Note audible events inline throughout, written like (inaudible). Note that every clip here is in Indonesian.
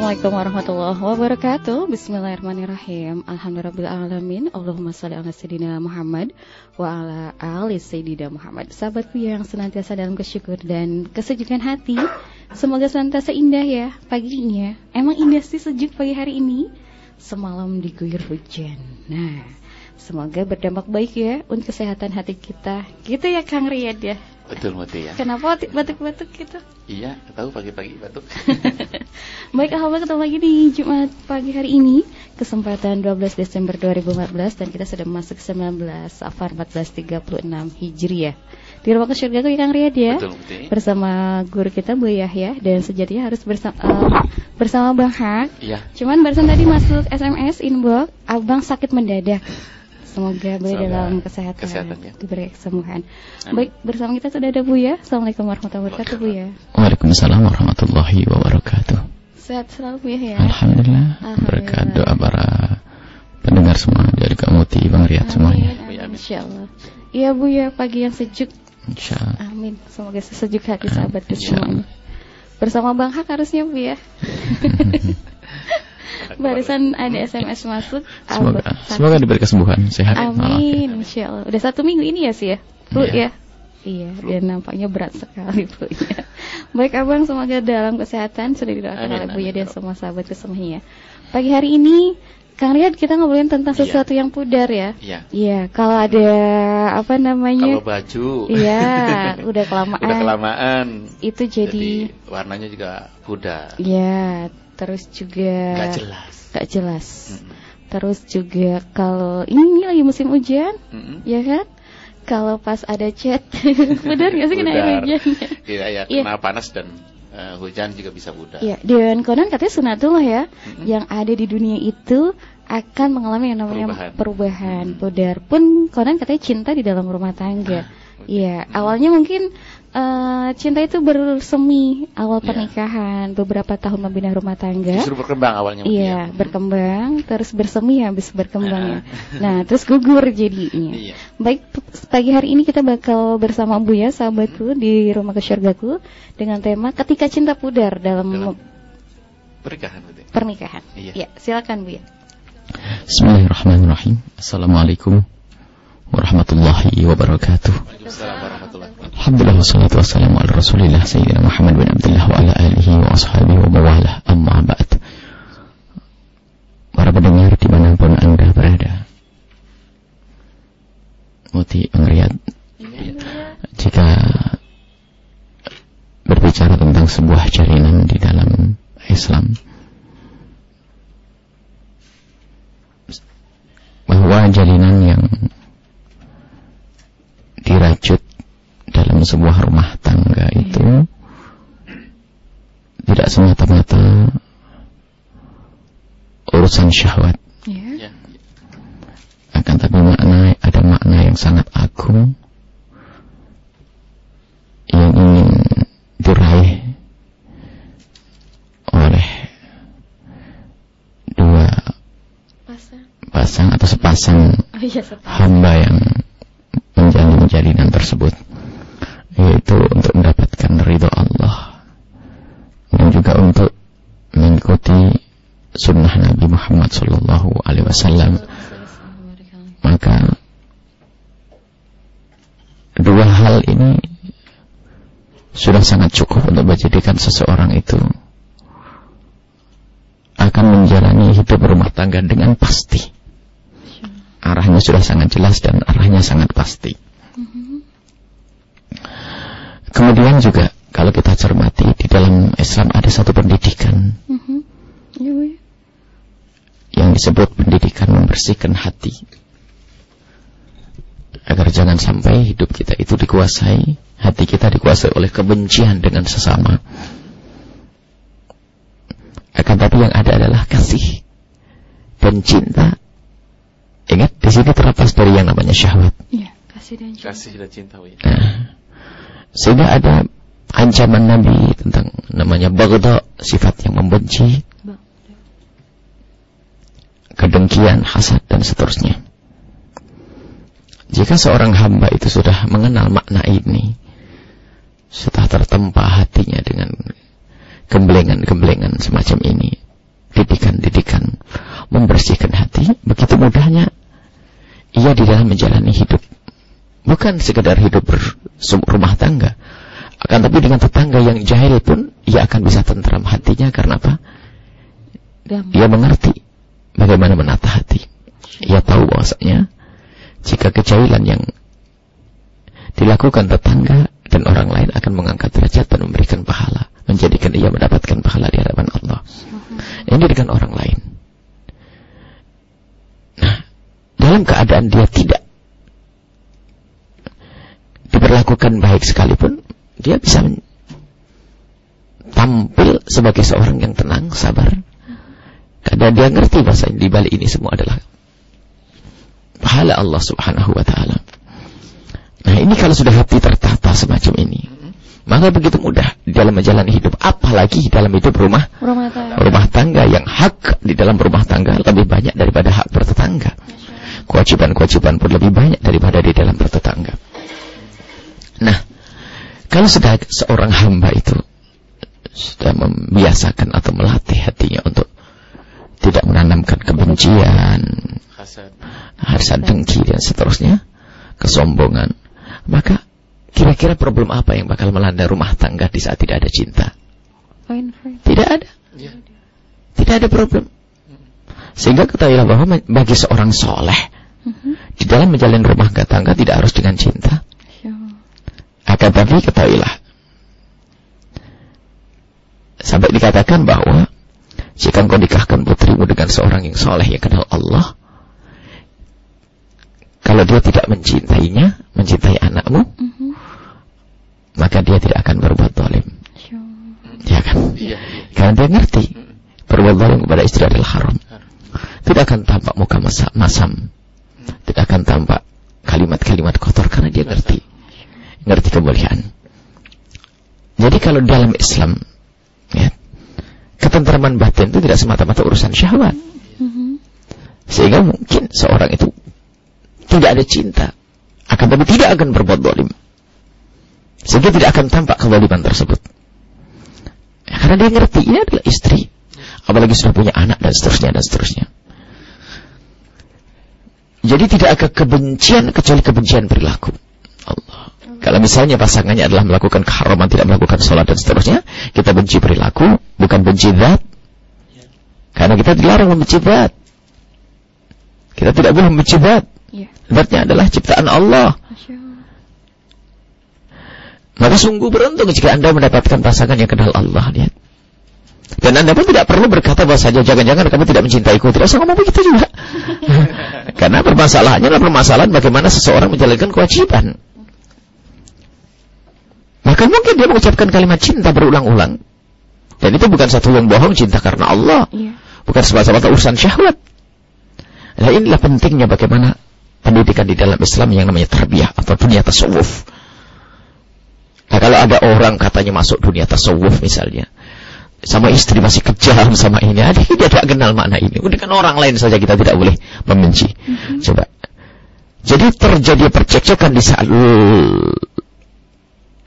Assalamualaikum warahmatullahi wabarakatuh. Bismillahirrahmanirrahim. Alhamdulillahirrahmanirrahim Allahumma salli ala Sayyidina Muhammad Wa ala ali Sayyidina Muhammad. Sahabatku yang senantiasa dalam kesyukur dan kesejukan hati Semoga senantiasa indah ya paginya. Emang indah sih sejuk pagi hari ini? Semalam diguyur hujan. Nah Semoga berdampak baik ya untuk kesehatan hati kita. Gitu ya Kang Riyad ya. Betul Muti ya. Kenapa batuk-batuk gitu? Iya, tahu pagi-pagi batuk. (laughs) Baik, alhamdulillah ketemu lagi di Jumat pagi hari ini, kesempatan 12 Desember 2014 dan kita sudah masuk 19 Safar 1436 Hijriah. Di rumah surga ya Kang Riyad ya. Betul Muti. Bersama guru kita Bu Yahya dan sejatinya harus bersama uh, bersama Bang Hak. Iya. Cuman barusan tadi masuk SMS inbox, Abang sakit mendadak. Semoga boleh Semoga dalam kesehatan, kesehatan, ya. diberi kesembuhan. Amin. Baik, bersama kita sudah ada Bu ya. Assalamualaikum warahmatullahi wabarakatuh Bu ya. Waalaikumsalam warahmatullahi wabarakatuh. Sehat selalu Bu ya. Alhamdulillah. Alhamdulillah. Berkat doa para pendengar semua dari Kamuti Bang Riyad semuanya. Amin, Ya, amin, amin. Insya Allah. Iya Bu ya, pagi yang sejuk. Insya Allah. Amin. Semoga sesejuk hati sahabat semuanya. Bersama Bang Hak harusnya Bu ya. (laughs) Barusan ada SMS masuk. Semoga, semoga diberi kesembuhan, sehat. Amin, insya Allah. Udah satu minggu ini ya sih ya, flu Iya. ya. Iya, dan nampaknya berat sekali flu-nya. Baik abang, semoga dalam kesehatan sudah didoakan oleh Bu amin, ya dan ya semua sahabat semuanya. Pagi hari ini, Kang Riyad kita ngobrolin tentang Iya. sesuatu yang pudar ya. Iya. Iya, kalau ada apa Kalau namanya? baju Iya, (laughs) udah kelamaan. udah kelamaan. Itu jadi, warnanya juga pudar. ya, terus juga Nggak jelas. nggak jelas. Mm-mm. Terus juga kalau ini lagi musim hujan, Mm-mm. ya kan? Kalau pas ada chat, benar (laughs) nggak sih kena air hujan? Iya, ya, kena panas dan eh, hujan juga bisa pudar. Iya, dan konon katanya sunatullah ya, Mm-mm. yang ada di dunia itu akan mengalami yang namanya Perubahan. perubahan. Mm. Pudar pun konon katanya cinta di dalam rumah tangga. Iya, awalnya mungkin eh, cinta itu bersemi awal Iya. pernikahan, beberapa tahun membina rumah tangga. Justru berkembang awalnya. Iya, ya. berkembang, terus bersemi habis berkembangnya. (laughs) Nah, terus gugur jadinya. Iya. Baik, pagi hari ini kita bakal bersama Bu ya, sahabatku di rumah kesyurgaku dengan tema ketika cinta pudar dalam, Dalam Pernikahan pernikahan. Iya. Ya, silakan Bu ya. Bismillahirrahmanirrahim. Assalamualaikum warahmatullahi wabarakatuh. Waalaikumsalam warahmatullahi wabarakatuh. Alhamdulillah wassalatu wassalamu ala rasulillah Sayyidina Muhammad bin Abdullah wa ala alihi wa ashabihi wa mawalah amma ba'd. Para pendengar di mana pun anda berada. Muti Bang Riyad Jika berbicara tentang sebuah jalinan di dalam Islam bahwa jalinan yang dirajut dalam sebuah rumah tangga itu tidak semata-mata urusan syahwat Ya. Ya. akan tapi makna ada makna yang sangat agung yang ingin diraih oleh dua Pasang. pasang atau sepasang Oh iya, sepasang. hamba yang menjalin jalinan tersebut yaitu untuk mendapatkan ridho Allah. Dan juga untuk mengikuti sunnah Nabi Muhammad Sallallahu Alaihi Wasallam. Maka dua hal ini sudah sangat cukup untuk menjadikan seseorang itu akan menjalani hidup rumah tangga dengan pasti. Arahnya sudah sangat jelas dan arahnya sangat pasti. Kemudian juga kalau kita cermati di dalam Islam ada satu pendidikan Bu ya. yang disebut pendidikan membersihkan hati. Agar jangan sampai hidup kita itu dikuasai, hati kita dikuasai oleh kebencian dengan sesama. Akan tapi yang ada adalah kasih dan cinta. Ingat, di sini terlepas dari yang namanya syahwat. Iya, kasih dan cinta. Kasih dan cinta. Wi. Nah, sehingga ada ancaman Nabi tentang namanya bagda, sifat yang membenci, kedengkian, hasad, dan seterusnya. Jika seorang hamba itu sudah mengenal makna ini, sudah tertempa hatinya dengan gemblengan-gemblengan semacam ini, didikan-didikan membersihkan hati, begitu mudahnya ia di dalam menjalani hidup. Bukan sekedar hidup berumah tangga, akan tapi dengan tetangga yang jahil pun ia akan bisa tentram hatinya karena apa? Ia mengerti bagaimana menata hati. Ia tahu bahwasanya jika kejahilan yang dilakukan tetangga dan orang lain akan mengangkat derajat dan memberikan pahala, menjadikan ia mendapatkan pahala di hadapan Allah. Ini dengan orang lain. Nah, dalam keadaan dia tidak diperlakukan baik sekalipun, dia bisa tampil sebagai seorang yang tenang, sabar. Karena dia ngerti bahasa di balik ini semua adalah pahala Allah Subhanahu wa taala. Nah, ini kalau sudah hati tertata semacam ini, maka begitu mudah di dalam menjalani hidup, apalagi dalam hidup rumah Rumah tangga. rumah tangga yang hak di dalam rumah tangga lebih banyak daripada hak bertetangga. Kewajiban-kewajiban pun lebih banyak daripada di dalam bertetangga. Nah, kalau sudah seorang hamba itu sudah membiasakan atau melatih hatinya untuk tidak menanamkan kebencian, Hasad. hasad dengki dan seterusnya, kesombongan, maka kira-kira problem apa yang bakal melanda rumah tangga di saat tidak ada cinta? Fine. Tidak ada. Ya. Tidak ada problem. Sehingga ketahuilah bahwa bagi seorang soleh, Mhm. di dalam menjalin rumah tangga tidak harus dengan cinta. Akan tapi ketahuilah. Sampai dikatakan bahwa jika engkau nikahkan putrimu dengan seorang yang soleh yang kenal Allah, kalau dia tidak mencintainya, mencintai anakmu, Mhm. maka dia tidak akan berbuat Allah. Ya kan? Iya, iya. Karena dia ngerti berbuat zalim kepada istri adalah haram. Tidak akan tampak muka masa- masam. Tidak akan tampak kalimat-kalimat kotor karena dia ngerti. Ngerti kemuliaan. Jadi kalau dalam Islam, ya, ketentraman batin itu tidak semata-mata urusan syahwat. Mhm. Sehingga mungkin seorang itu tidak ada cinta. Akan tapi tidak akan berbuat zalim. Sehingga tidak akan tampak kezaliman tersebut. Ya, karena dia ngerti ini adalah istri. Apalagi sudah punya anak dan seterusnya dan seterusnya. Jadi tidak ada kebencian kecuali kebencian perilaku. Allah. Kalau misalnya pasangannya adalah melakukan keharaman, tidak melakukan sholat dan seterusnya, kita benci perilaku, bukan benci zat. Karena kita dilarang membenci zat. Kita tidak boleh membenci zat. Iya. Zatnya adalah ciptaan Allah. Maka sungguh beruntung jika Anda mendapatkan pasangan yang kenal Allah. Lihat. Dan Anda pun tidak perlu berkata bahwa saja jangan-jangan kamu tidak mencintaiku. Tidak usah ngomong begitu juga. (laughs) Karena permasalahannya adalah permasalahan bagaimana seseorang menjalankan kewajiban. Maka mungkin dia mengucapkan kalimat cinta berulang-ulang. Dan itu bukan satu yang bohong cinta karena Allah. Iya. Bukan semata-mata urusan syahwat. Nah inilah pentingnya bagaimana pendidikan di dalam Islam yang namanya tarbiyah atau dunia tasawuf. Nah kalau ada orang katanya masuk dunia tasawuf misalnya, sama istri masih kejam sama ini, ada dia tidak kenal makna ini. Dengan orang lain saja kita tidak boleh membenci. Coba. Jadi terjadi percekcokan di saat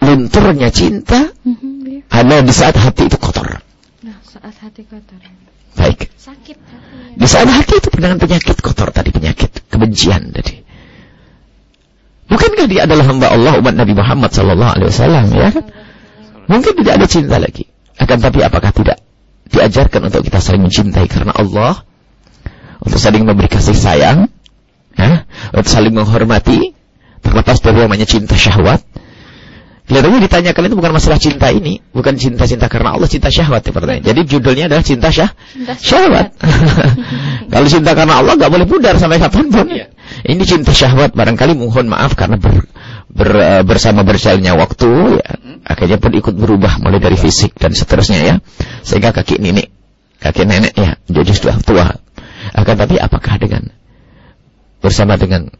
lunturnya cinta, Mhm, iya. ada di saat hati itu kotor. Nah, saat hati kotor. Baik. Sakit hati. Di saat hati itu dengan penyakit kotor tadi, penyakit kebencian tadi. Bukankah dia adalah hamba Allah umat Nabi Muhammad sallallahu alaihi wasallam ya? kan? Mungkin tidak ada cinta lagi. Akan tapi apakah tidak diajarkan untuk kita saling mencintai karena Allah? Untuk saling memberi kasih sayang? Ya? Untuk saling menghormati? Terlepas dari namanya cinta syahwat? Kelihatannya ditanyakan itu bukan masalah cinta ini, bukan cinta-cinta karena Allah, cinta syahwat ya pertanyaan. Jadi judulnya adalah cinta syah, Cinta syahwat. (laughs) Kalau cinta karena Allah nggak boleh pudar sampai kapan pun. Iya. Ini cinta syahwat barangkali mohon maaf karena ber, ber- bersama berjalannya waktu ya, akhirnya pun ikut berubah mulai dari fisik dan seterusnya ya. Sehingga kaki nenek, kaki nenek ya jadi sudah tua. Akan tapi apakah dengan bersama dengan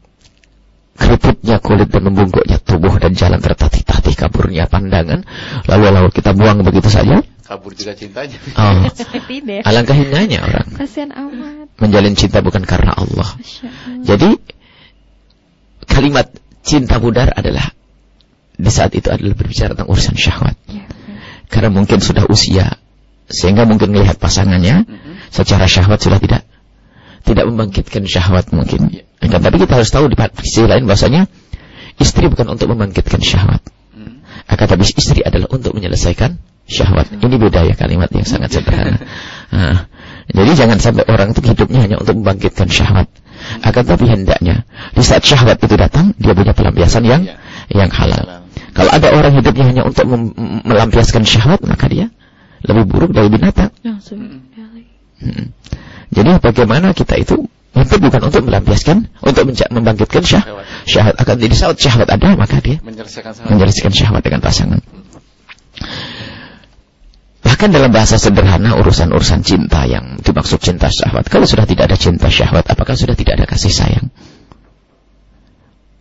keriputnya kulit dan membungkuknya tubuh dan jalan tertatih-tatih kaburnya pandangan lalu lalu kita buang begitu saja Kabur juga cintanya. oh, (laughs) Tidak. alangkah hinanya orang Kasihan amat. menjalin cinta bukan karena Allah jadi kalimat cinta pudar adalah di saat itu adalah berbicara tentang urusan syahwat Iya. karena mungkin sudah usia sehingga mungkin melihat pasangannya secara syahwat sudah tidak tidak membangkitkan syahwat mungkin. Ya. Tapi kita harus tahu di sisi lain bahwasanya istri bukan untuk membangkitkan syahwat. Hmm. Akan tapi istri adalah untuk menyelesaikan syahwat. Ini beda ya kalimat yang sangat sederhana. (laughs) Nah, jadi jangan sampai orang itu hidupnya hanya untuk membangkitkan syahwat. Akan tapi hendaknya di saat syahwat itu datang dia punya pelampiasan yang Ya. yang halal. Kalau ada orang hidupnya hanya untuk mem- melampiaskan syahwat maka dia lebih buruk dari binatang. Hmm. Jadi bagaimana kita itu itu bukan untuk melampiaskan, untuk membangkitkan syah, Syahwat. syahwat. Akan di saat syahwat ada, maka dia Menyelesaikan syahwat dengan pasangan. Bahkan dalam bahasa sederhana urusan-urusan cinta yang dimaksud cinta syahwat. Kalau sudah tidak ada cinta syahwat, apakah sudah tidak ada kasih sayang?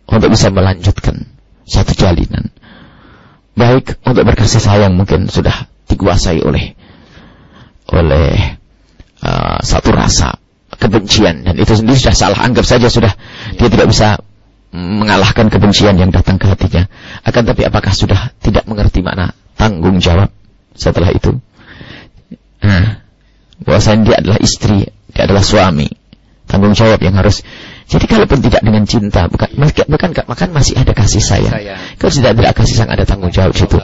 Untuk bisa melanjutkan satu jalinan. Baik untuk berkasih sayang mungkin sudah dikuasai oleh oleh uh, satu rasa kebencian. Dan itu sendiri sudah salah. Anggap saja sudah dia tidak bisa mengalahkan kebencian yang datang ke hatinya. Akan tapi apakah sudah tidak mengerti makna tanggung jawab setelah itu? Nah bahwasanya dia adalah istri dia adalah suami. Tanggung jawab yang harus jadi kalaupun tidak dengan cinta bukan bukan, bukan bahkan masih ada kasih sayang Sayang. kalau tidak ada kasih sayang ada tanggung jawab situ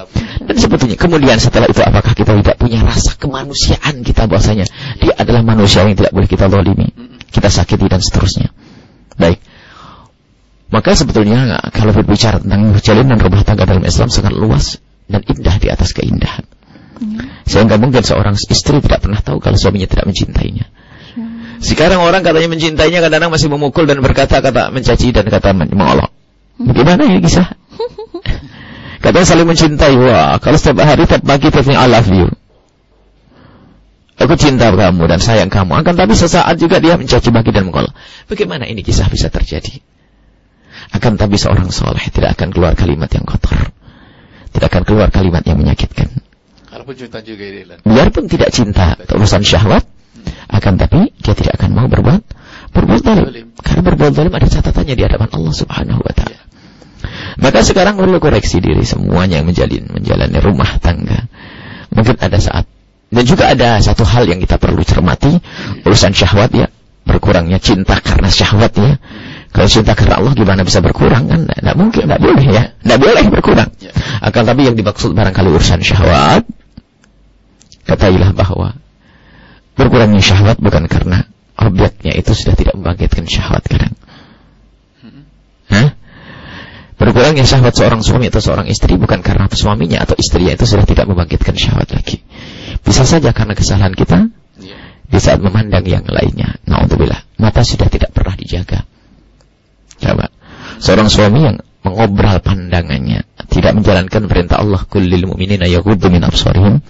dan sebetulnya kemudian setelah itu apakah kita tidak punya rasa kemanusiaan kita bahwasanya dia adalah manusia yang tidak boleh kita zalimi, kita sakiti dan seterusnya. Baik. Maka sebetulnya kalau berbicara tentang jalinan rumah tangga dalam Islam sangat luas dan indah di atas keindahan. Sehingga mungkin seorang istri tidak pernah tahu kalau suaminya tidak mencintainya. Sekarang orang katanya mencintainya kadang-kadang masih memukul dan berkata kata mencaci dan kata mengolok. Bagaimana ya kisah? (laughs) Katanya saling mencintai. Wah, kalau setiap hari, setiap pagi, tiap I love you. Aku cinta kamu dan sayang kamu. Akan tapi sesaat juga dia mencaci maki dan mengolok. Bagaimana ini kisah bisa terjadi? Akan tapi seorang soleh tidak akan keluar kalimat yang kotor. Tidak akan keluar kalimat yang menyakitkan. Kalaupun cinta juga. Biarpun tidak cinta urusan syahwat, akan tapi dia tidak akan mau berbuat berbuat zalim. Karena berbuat zalim ada catatannya di hadapan Allah Subhanahu wa taala. Maka sekarang perlu koreksi diri semuanya yang menjalin menjalani rumah tangga. Mungkin ada saat dan juga ada satu hal yang kita perlu cermati urusan syahwat ya berkurangnya cinta karena syahwat ya. Kalau cinta karena Allah gimana bisa berkurang kan? Tidak mungkin, tidak boleh ya. Tidak boleh berkurang. Ya. Akan tapi yang dimaksud barangkali urusan syahwat, katailah bahwa berkurangnya syahwat bukan karena objeknya itu sudah tidak membangkitkan syahwat kadang. Hah? Berkurangnya syahwat seorang suami atau seorang istri bukan karena suaminya atau istrinya itu sudah tidak membangkitkan syahwat lagi. Bisa saja karena kesalahan kita Iya. di saat memandang yang lainnya. Na'udzubillah. Mata sudah tidak pernah dijaga. Coba. Seorang suami yang mengobral pandangannya, tidak menjalankan perintah Allah kullil mu'minina yaghuddu min absarihim.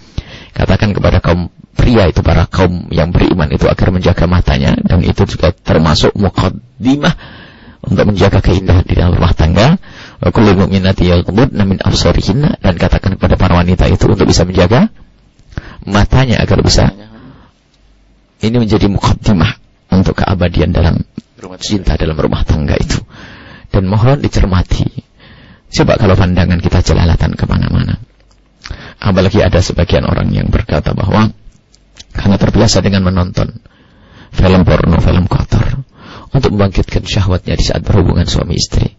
Katakan kepada kaum pria itu para kaum yang beriman itu agar menjaga matanya dan itu juga termasuk muqaddimah untuk menjaga keindahan di dalam rumah tangga. Wa kullil mu'minati yaghuddna min absarihinna dan katakan kepada para wanita itu untuk bisa menjaga matanya agar bisa ini menjadi mukaddimah untuk keabadian dalam cinta dalam rumah tangga itu. Dan mohon dicermati. Coba kalau pandangan kita jelalatan ke mana-mana. Apalagi ada sebagian orang yang berkata bahwa karena terbiasa dengan menonton film porno, film kotor untuk membangkitkan syahwatnya di saat berhubungan suami istri.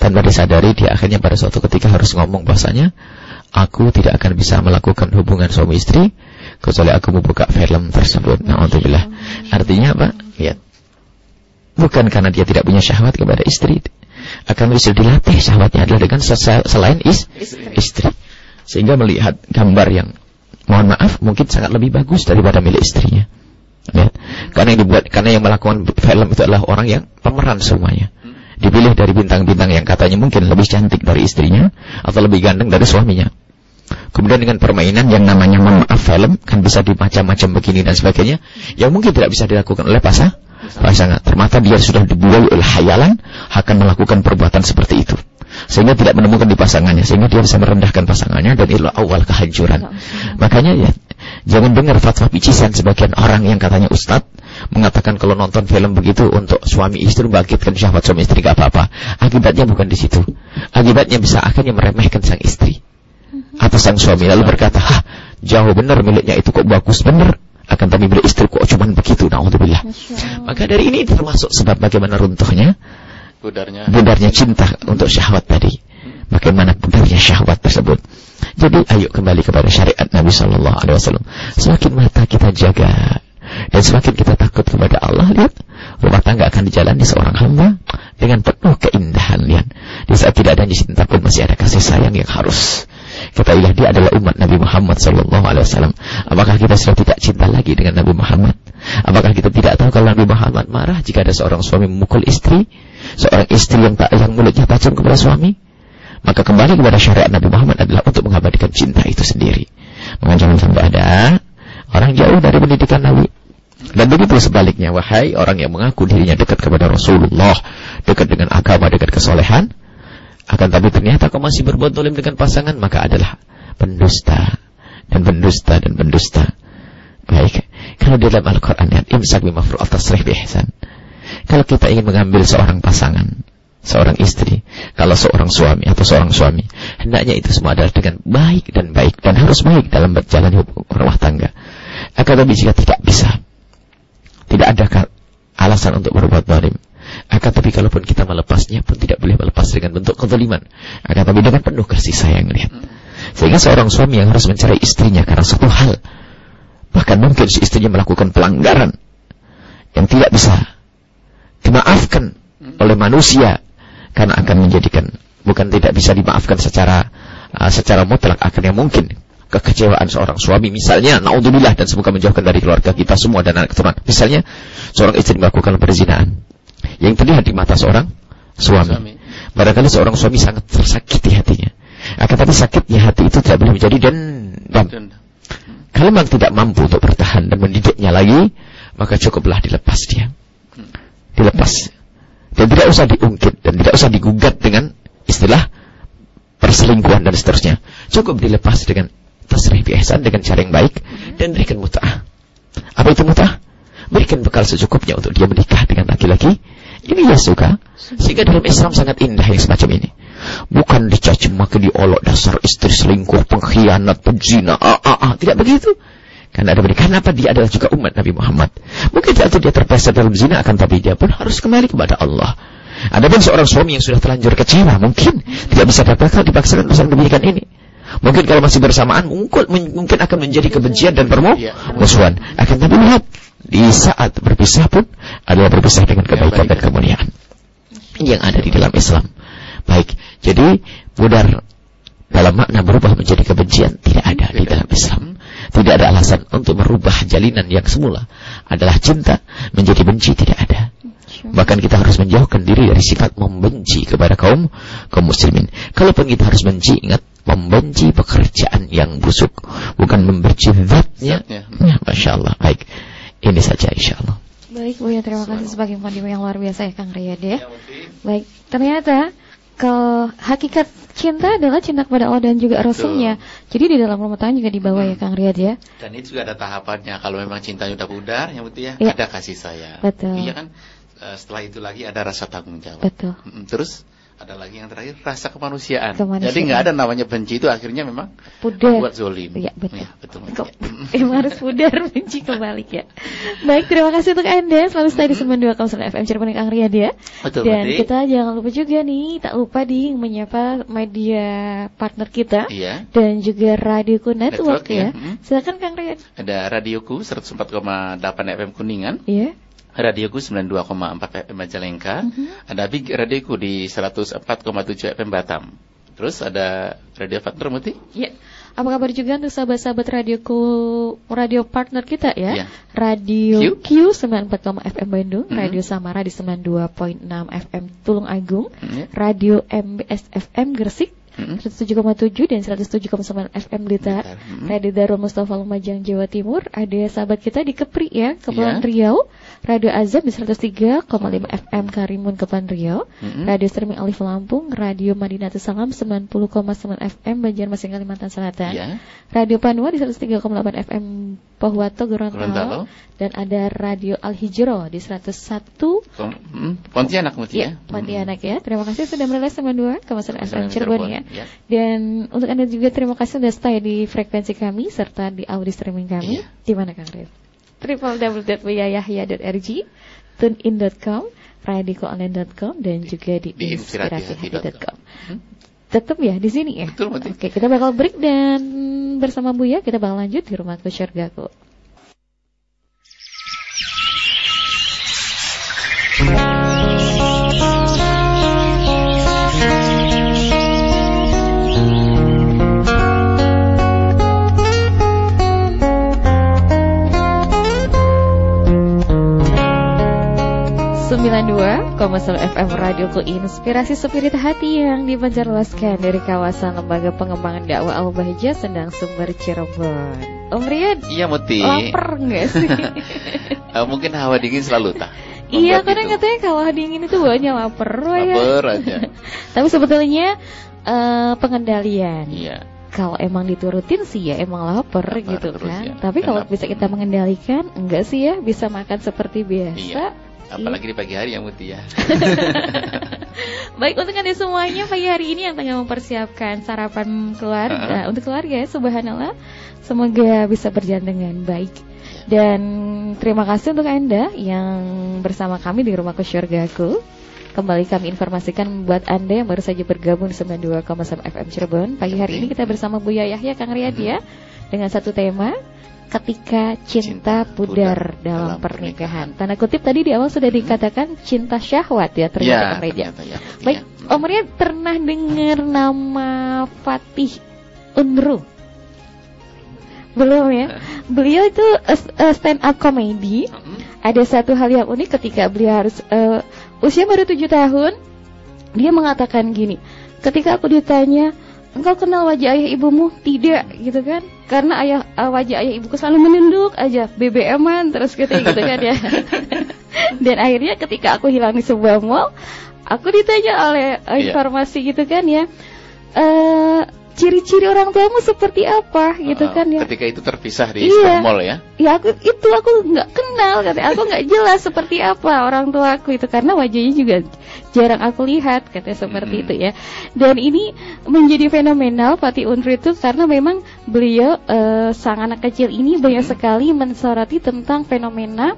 Tanpa disadari dia akhirnya pada suatu ketika harus ngomong bahasanya aku tidak akan bisa melakukan hubungan suami istri kecuali aku membuka film tersebut. Nauzubillah. Artinya apa? Lihat. Bukan karena dia tidak punya syahwat kepada istri. Akan bisa dilatih syahwatnya adalah dengan selain is, istri. Sehingga melihat gambar yang mohon maaf mungkin sangat lebih bagus daripada milik istrinya. Lihat. Karena yang dibuat karena yang melakukan film itu adalah orang yang pemeran semuanya. Dipilih dari bintang-bintang yang katanya mungkin lebih cantik dari istrinya atau lebih ganteng dari suaminya. Kemudian dengan permainan yang namanya maaf film kan bisa di macam-macam begini dan sebagainya yang mungkin tidak bisa dilakukan oleh pasang pasangan. Ternyata dia sudah dibuai oleh hayalan akan melakukan perbuatan seperti itu. Sehingga tidak menemukan di pasangannya sehingga dia bisa merendahkan pasangannya dan itulah awal kehancuran. Makanya ya jangan dengar fatwa picisan sebagian orang yang katanya ustadz mengatakan kalau nonton film begitu untuk suami istri bangkitkan syahwat suami istri gak apa-apa. Akibatnya bukan di situ. Akibatnya bisa akhirnya meremehkan sang istri atau sang suami lalu berkata, "Hah, jauh benar miliknya itu kok bagus benar." Akan tapi bila istri kok cuman begitu, naudzubillah. Maka dari ini termasuk sebab bagaimana runtuhnya Budarnya. budarnya cinta untuk syahwat tadi. Bagaimana budarnya syahwat tersebut. Jadi ayo kembali kepada syariat Nabi Shallallahu Alaihi Wasallam. Semakin mata kita jaga dan semakin kita takut kepada Allah, lihat rumah tangga akan dijalani seorang hamba dengan penuh keindahan. Lihat di saat tidak adanya cinta pun masih ada kasih sayang yang harus kita ilah dia adalah umat Nabi Muhammad Sallallahu Alaihi Wasallam. Apakah kita sudah tidak cinta lagi dengan Nabi Muhammad? Apakah kita tidak tahu kalau Nabi Muhammad marah jika ada seorang suami memukul istri, seorang istri yang tak yang mulutnya tajam kepada suami? Maka kembali kepada syariat Nabi Muhammad adalah untuk mengabadikan cinta itu sendiri. Jangan sampai ada orang jauh dari pendidikan Nabi. Dan begitu sebaliknya, wahai orang yang mengaku dirinya dekat kepada Rasulullah, dekat dengan agama, dekat kesolehan, akan tapi ternyata kau masih berbuat dolim dengan pasangan, maka adalah pendusta dan pendusta dan pendusta. Baik, kalau di dalam Al-Quran imsak bimafru tasrih bihsan. Kalau kita ingin mengambil seorang pasangan, seorang istri, kalau seorang suami atau seorang suami, hendaknya itu semua adalah dengan baik dan baik dan harus baik dalam berjalan rumah tangga. Akan tapi jika tidak bisa, tidak ada alasan untuk berbuat zalim. Akan tapi kalaupun kita melepasnya pun tidak boleh melepas dengan bentuk kezaliman. Akan tapi dengan penuh kasih sayang lihat. Sehingga seorang suami yang harus mencari istrinya karena satu hal, bahkan mungkin si istrinya melakukan pelanggaran yang tidak bisa dimaafkan oleh manusia karena akan menjadikan bukan tidak bisa dimaafkan secara uh, secara mutlak akan yang mungkin kekecewaan seorang suami. Misalnya naudzubillah dan semoga menjauhkan dari keluarga kita semua dan anak keturunan. Misalnya seorang istri melakukan perzinahan. Yang terlihat di mata seorang suami, Suami. barangkali seorang suami sangat tersakiti hatinya. Akan tapi sakitnya hati itu tidak boleh menjadi Dendam. kalau memang tidak mampu untuk bertahan dan mendidiknya lagi maka cukuplah dilepas dia dilepas. Dan tidak usah diungkit dan tidak usah digugat dengan istilah perselingkuhan dan seterusnya. Cukup dilepas dengan tasrih biasa dengan cara yang baik dan berikan mut'ah. Apa itu mut'ah? berikan bekal secukupnya untuk dia menikah dengan laki-laki. Ini dia suka. Sehingga dalam Islam sangat indah yang semacam ini. Bukan dicaci maki diolok dasar istri selingkuh pengkhianat penzina ah, ah, ah. tidak begitu karena ada karena apa? Dia adalah juga umat Nabi Muhammad. Mungkin saat dia terpleset dalam zina akan tapi dia pun harus kembali kepada Allah. Adapun seorang suami yang sudah terlanjur kecewa mungkin tidak bisa dipaksakan dipaksakan urusan demikian ini. Mungkin kalau masih bersamaan mungkin, mungkin akan menjadi kebencian dan permusuhan. Akan tapi lihat di saat berpisah pun adalah berpisah dengan kebaikan dan kemuliaan yang ada di dalam Islam. Baik, jadi budar dalam makna berubah menjadi kebencian tidak ada di dalam Islam. Tidak ada alasan untuk merubah jalinan yang semula adalah cinta menjadi benci tidak ada. Bahkan kita harus menjauhkan diri dari sifat membenci kepada kaum kaum muslimin. Kalaupun kita harus benci, ingat membenci pekerjaan yang busuk, bukan membenci zatnya. Ya, Masya Allah. Baik, ini saja insya Allah. Baik Bu ya terima kasih sebagai pandimu yang luar biasa ya Kang Riyad ya. Baik ternyata kalau hakikat cinta adalah cinta kepada Allah dan juga Rasulnya. Jadi di dalam rumah tangga juga dibawa ya Kang Riyad ya. Dan itu juga ada tahapannya. Kalau memang cintanya udah pudar, yang penting ya Iya. ada kasih sayang. Betul. Iya kan? Eh, setelah itu lagi ada rasa tanggung jawab. Betul. Terus ada lagi yang terakhir rasa kemanusiaan. Kemanusiaan. Jadi nggak ada namanya benci itu akhirnya memang Pudar. buat zolim. Iya betul. Ya, betul. Kok Ya. Mm. emang harus pudar (laughs) benci kebalik ya. Baik terima kasih untuk anda selalu stay di 92,9 FM Cirebon Kang Riyad ya. Betul, Dan Mati. kita jangan lupa juga nih tak lupa di menyapa media partner kita Iya. dan juga Radioku Network, Network, ya. ya. Mm. Silakan Kang Riyad. Ada radioku 104,8 FM Kuningan. Iya. Radioku 92,4 FM Majalengka. Mhm. Ada Big Radioku di 104,7 FM Batam. Terus ada Radio Partner Muti? Ya. Apa kabar juga untuk sahabat-sahabat radioku radio partner kita ya? Iya. Radio Q, Q. 94, FM Bandung, Mhm. Radio Samara di 92.6 FM Tulung Agung, Mm, ya. Radio MBS FM Gresik Mm. 107,7 dan 107,9 FM Blitar. Mm. Radio Darul Mustafa Lumajang Jawa Timur. Ada sahabat kita di Kepri ya, Kepulauan Iya. Riau. Radio Azab di 103,5 FM Karimun Kepulauan Riau. Mm-mm. Radio Streaming Alif Lampung, Radio Madinatus Salam 90,9 FM Banjarmasin Kalimantan Selatan. Iya. Radio Panua di 103,8 FM Pohuwato Gorontalo Gorontalo. dan ada Radio Al Hijro di 101 Kom- mm, Pontianak Muti Ya, ya. Pontianak ya. Terima kasih sudah merilis sama dua kawasan FM Cirebon ya. Ya. Dan untuk Anda juga terima kasih sudah stay di frekuensi kami serta di audio streaming kami. Iya. Di mana Kang Rif? www.buyayahya.rg, tunein.com, radioonline.com dan juga di, Di inspirasihati.com. Hmm? Tetap ya di sini ya. Betul, betul. Oke, kita bakal break dan bersama Buya kita bakal lanjut di rumahku syurgaku. Sembilan dua FM Radio Ku Inspirasi Spirit Hati yang dipancarluaskan dari kawasan Lembaga Pengembangan Dakwah Al Bahja Sendang Sumber Cirebon. Om Riyad, Iya Muti. lapar nggak sih? (laughs) Eh, mungkin hawa dingin selalu tak. iya, kadang itu. katanya kalau dingin itu bawanya lapar, Wah, ya. Lapar aja. (laughs) Tapi sebetulnya eh, pengendalian. Iya. Kalau emang diturutin sih ya emang lapar, Lapar gitu terus kan. ya. Tapi kalau bisa kita mengendalikan, enggak sih ya bisa makan seperti biasa. Iya. Apalagi di pagi hari ya Muti ya. (laughs) Baik untuk anda semuanya pagi hari ini yang tengah mempersiapkan sarapan keluarga untuk keluarga ya subhanallah. Semoga bisa berjalan dengan baik. Dan terima kasih untuk anda yang bersama kami di rumahku syurgaku kembali kami informasikan buat anda yang baru saja bergabung di 92,1 FM Cirebon pagi hari ini kita bersama Buya Yahya Kang Riyadi ya dengan satu tema ketika cinta Cinta pudar pudar dalam dalam pernikahan. Tanda kutip tadi di awal sudah dikatakan cinta syahwat ya ternyata Iya, Kang Reja. ternyata ya. Baik, ya. Om Riyad pernah dengar nama Fatih Unru? Belum ya? Beliau itu uh, stand up comedy. Mm-mm. Ada satu hal yang unik ketika beliau harus uh, usia baru tujuh tahun, dia mengatakan gini. Ketika aku ditanya, engkau kenal wajah ayah ibumu? Tidak, gitu kan? Karena ayah uh, wajah ayah ibuku selalu menunduk aja, BBM-an terus gitu, gitu kan ya. (laughs) Dan akhirnya ketika aku hilang di sebuah mall, aku ditanya oleh uh, Iya. informasi gitu kan ya. eh ciri-ciri orang tuamu seperti apa gitu Uh, kan ya. Ketika itu terpisah di Iya. mall ya. Ya aku itu aku nggak kenal katanya aku nggak jelas seperti apa orang tua aku itu karena wajahnya juga jarang aku lihat katanya seperti Hmm. itu ya dan ini menjadi fenomenal Fatih Unri itu karena memang beliau eh, sang anak kecil ini banyak Hmm. sekali mensoroti tentang fenomena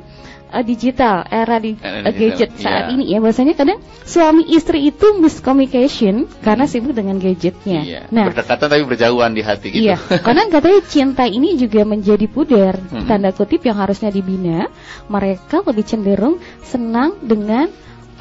eh, digital era di Era eh, gadget digital, saat iya. ini ya bahwasanya kadang suami istri itu miscommunication karena sibuk dengan gadgetnya Iya. nah Berdekatan tapi berjauhan di hati gitu. Iya, (laughs) karena katanya cinta ini juga menjadi pudar, Mhm. tanda kutip yang harusnya dibina. Mereka lebih cenderung senang dengan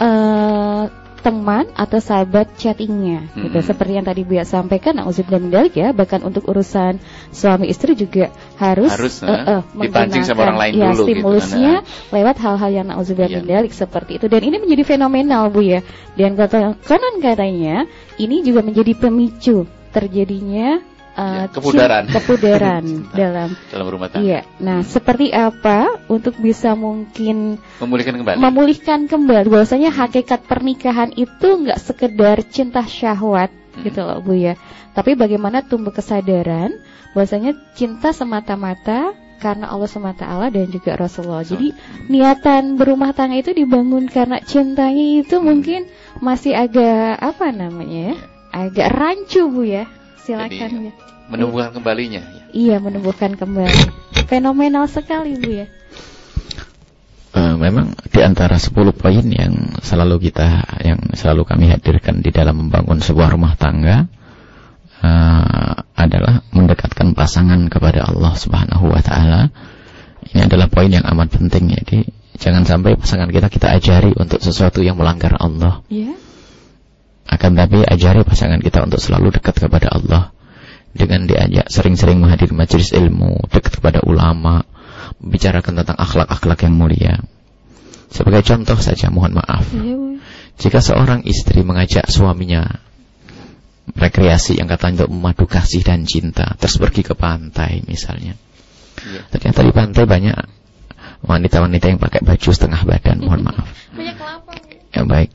eh, teman atau sahabat chattingnya, gitu. Mhm. Seperti yang tadi Buya sampaikan, nauzubillah min dzalik ya. Bahkan untuk urusan suami istri juga harus, Harus, eh, eh, dipancing sama orang lain ya, dulu gitu, stimulusnya kan, lewat hal-hal yang nauzubillah Iya. dzalik seperti itu. Dan ini menjadi fenomenal Bu ya. Dan kata konon katanya ini juga menjadi pemicu terjadinya uh, Ya, kepudaran. cin- (laughs) kepudaran dalam Dalam rumah tangga. iya. Nah, seperti apa untuk bisa mungkin Memulihkan kembali. memulihkan kembali bahwasanya hakikat pernikahan itu nggak sekedar cinta syahwat Hmm. gitu loh Bu ya. Tapi bagaimana tumbuh kesadaran bahwasanya cinta semata-mata karena Allah semata Allah dan juga Rasulullah. Jadi niatan berumah tangga itu dibangun karena cintanya itu mungkin masih agak apa namanya ya? Agak rancu Bu ya. Silakan Jadi, ya. menumbuhkan kembalinya. ya. Iya menumbuhkan kembali. Fenomenal sekali Bu ya. Eh, memang di antara 10 poin yang selalu kita yang selalu kami hadirkan di dalam membangun sebuah rumah tangga eh, adalah mendekatkan pasangan kepada Allah Subhanahu wa taala. Ini adalah poin yang amat penting jadi jangan sampai pasangan kita kita ajari untuk sesuatu yang melanggar Allah. Iya. Akan tapi ajari pasangan kita untuk selalu dekat kepada Allah dengan diajak sering-sering menghadiri majelis ilmu, dekat kepada ulama, membicarakan tentang akhlak-akhlak yang mulia. Sebagai contoh saja, mohon maaf, Iya jika seorang istri mengajak suaminya rekreasi yang katanya untuk memadu kasih dan cinta, terus pergi ke pantai misalnya. Iya. Ternyata di pantai banyak wanita-wanita yang pakai baju setengah badan, mohon maaf. Banyak kelapa. Ya baik.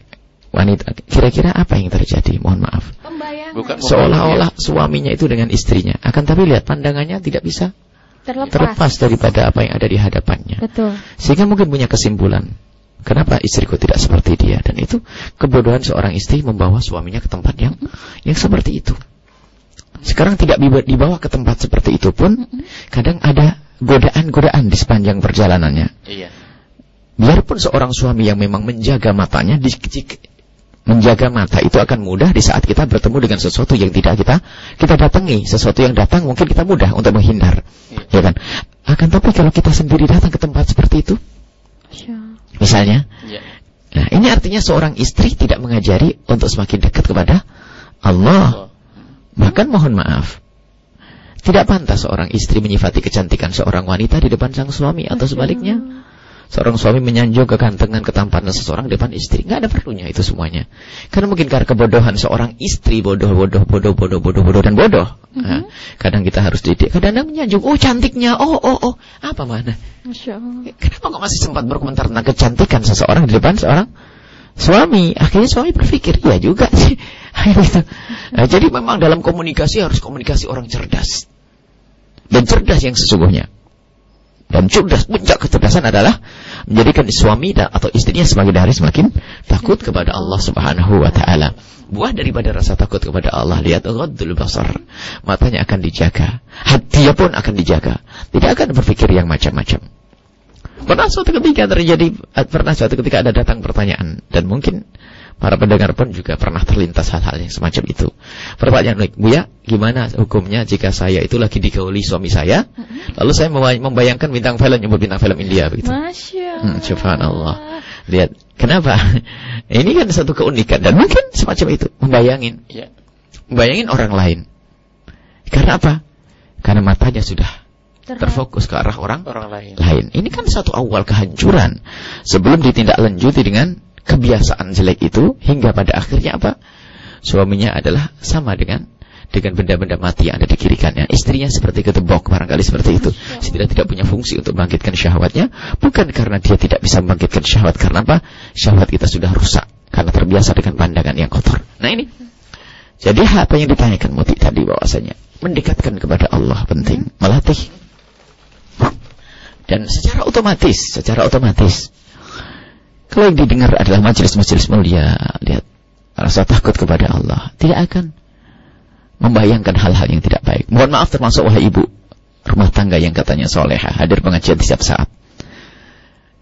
Wanita, kira-kira apa yang terjadi? Mohon maaf. Pembayangan. Bukan seolah-olah suaminya itu dengan istrinya. Akan tapi lihat pandangannya tidak bisa terlepas. terlepas daripada apa yang ada di hadapannya. Betul. Sehingga mungkin punya kesimpulan. Kenapa istriku tidak seperti dia? Dan itu kebodohan seorang istri membawa suaminya ke tempat yang yang seperti itu. Sekarang tidak diba- dibawa ke tempat seperti itu pun kadang ada godaan-godaan di sepanjang perjalanannya. Iya. Biarpun seorang suami yang memang menjaga matanya, di, menjaga mata itu akan mudah di saat kita bertemu dengan sesuatu yang tidak kita kita datangi, sesuatu yang datang mungkin kita mudah untuk menghindar, Iya. ya kan? Akan tapi kalau kita sendiri datang ke tempat seperti itu, misalnya, Iya. nah ini artinya seorang istri tidak mengajari untuk semakin dekat kepada Allah. Bahkan mohon maaf, tidak pantas seorang istri menyifati kecantikan seorang wanita di depan sang suami atau sebaliknya. Seorang suami menyanjung kegantengan ketampanan seseorang di depan istri. Nggak ada perlunya itu semuanya. Karena mungkin karena kebodohan seorang istri bodoh, bodoh, bodoh, bodoh, bodoh, bodoh, dan bodoh. Nah, kadang kita harus didik. Kadang-kadang menyanjung, oh cantiknya, oh, oh, oh. Apa mana? Masya Allah. Kenapa kok masih sempat berkomentar tentang kecantikan seseorang di depan seorang suami? Akhirnya suami berpikir, ya juga sih. (laughs) gitu. Nah, jadi memang dalam komunikasi harus komunikasi orang cerdas. Dan cerdas yang sesungguhnya. Dan cerdas, puncak kecerdasan adalah menjadikan suami atau istrinya semakin hari semakin takut kepada Allah Subhanahu wa taala. Buah daripada rasa takut kepada Allah, lihat ghaddul basar. Matanya akan dijaga, hatinya pun akan dijaga. Tidak akan berpikir yang macam-macam. Pernah suatu ketika terjadi, pernah suatu ketika ada datang pertanyaan dan mungkin para pendengar pun juga pernah terlintas hal-hal yang semacam itu. Pertanyaan baik, Buya, gimana hukumnya jika saya itu lagi digauli suami saya, lalu saya memba- membayangkan bintang film nyebut bintang film India begitu. Masya Hmm, subhanallah. Lihat, kenapa? (laughs) Ini kan satu keunikan dan mungkin semacam itu, membayangin, Iya. membayangin orang lain. Karena apa? Karena matanya sudah terfokus ke arah orang Orang lain. lain. Ini kan satu awal kehancuran. Sebelum ditindaklanjuti dengan kebiasaan jelek itu hingga pada akhirnya apa? Suaminya adalah sama dengan dengan benda-benda mati yang ada di kiri kanannya. Istrinya seperti ketebok barangkali seperti itu. Sehingga tidak punya fungsi untuk membangkitkan syahwatnya. Bukan karena dia tidak bisa membangkitkan syahwat. Karena apa? Syahwat kita sudah rusak. Karena terbiasa dengan pandangan yang kotor. Nah ini. Jadi apa yang ditanyakan Muti tadi bahwasanya mendekatkan kepada Allah penting, melatih. Dan secara otomatis, secara otomatis kalau yang didengar adalah majelis-majelis mulia, lihat rasa takut kepada Allah, tidak akan membayangkan hal-hal yang tidak baik. Mohon maaf termasuk wahai ibu rumah tangga yang katanya soleha, hadir pengajian setiap saat.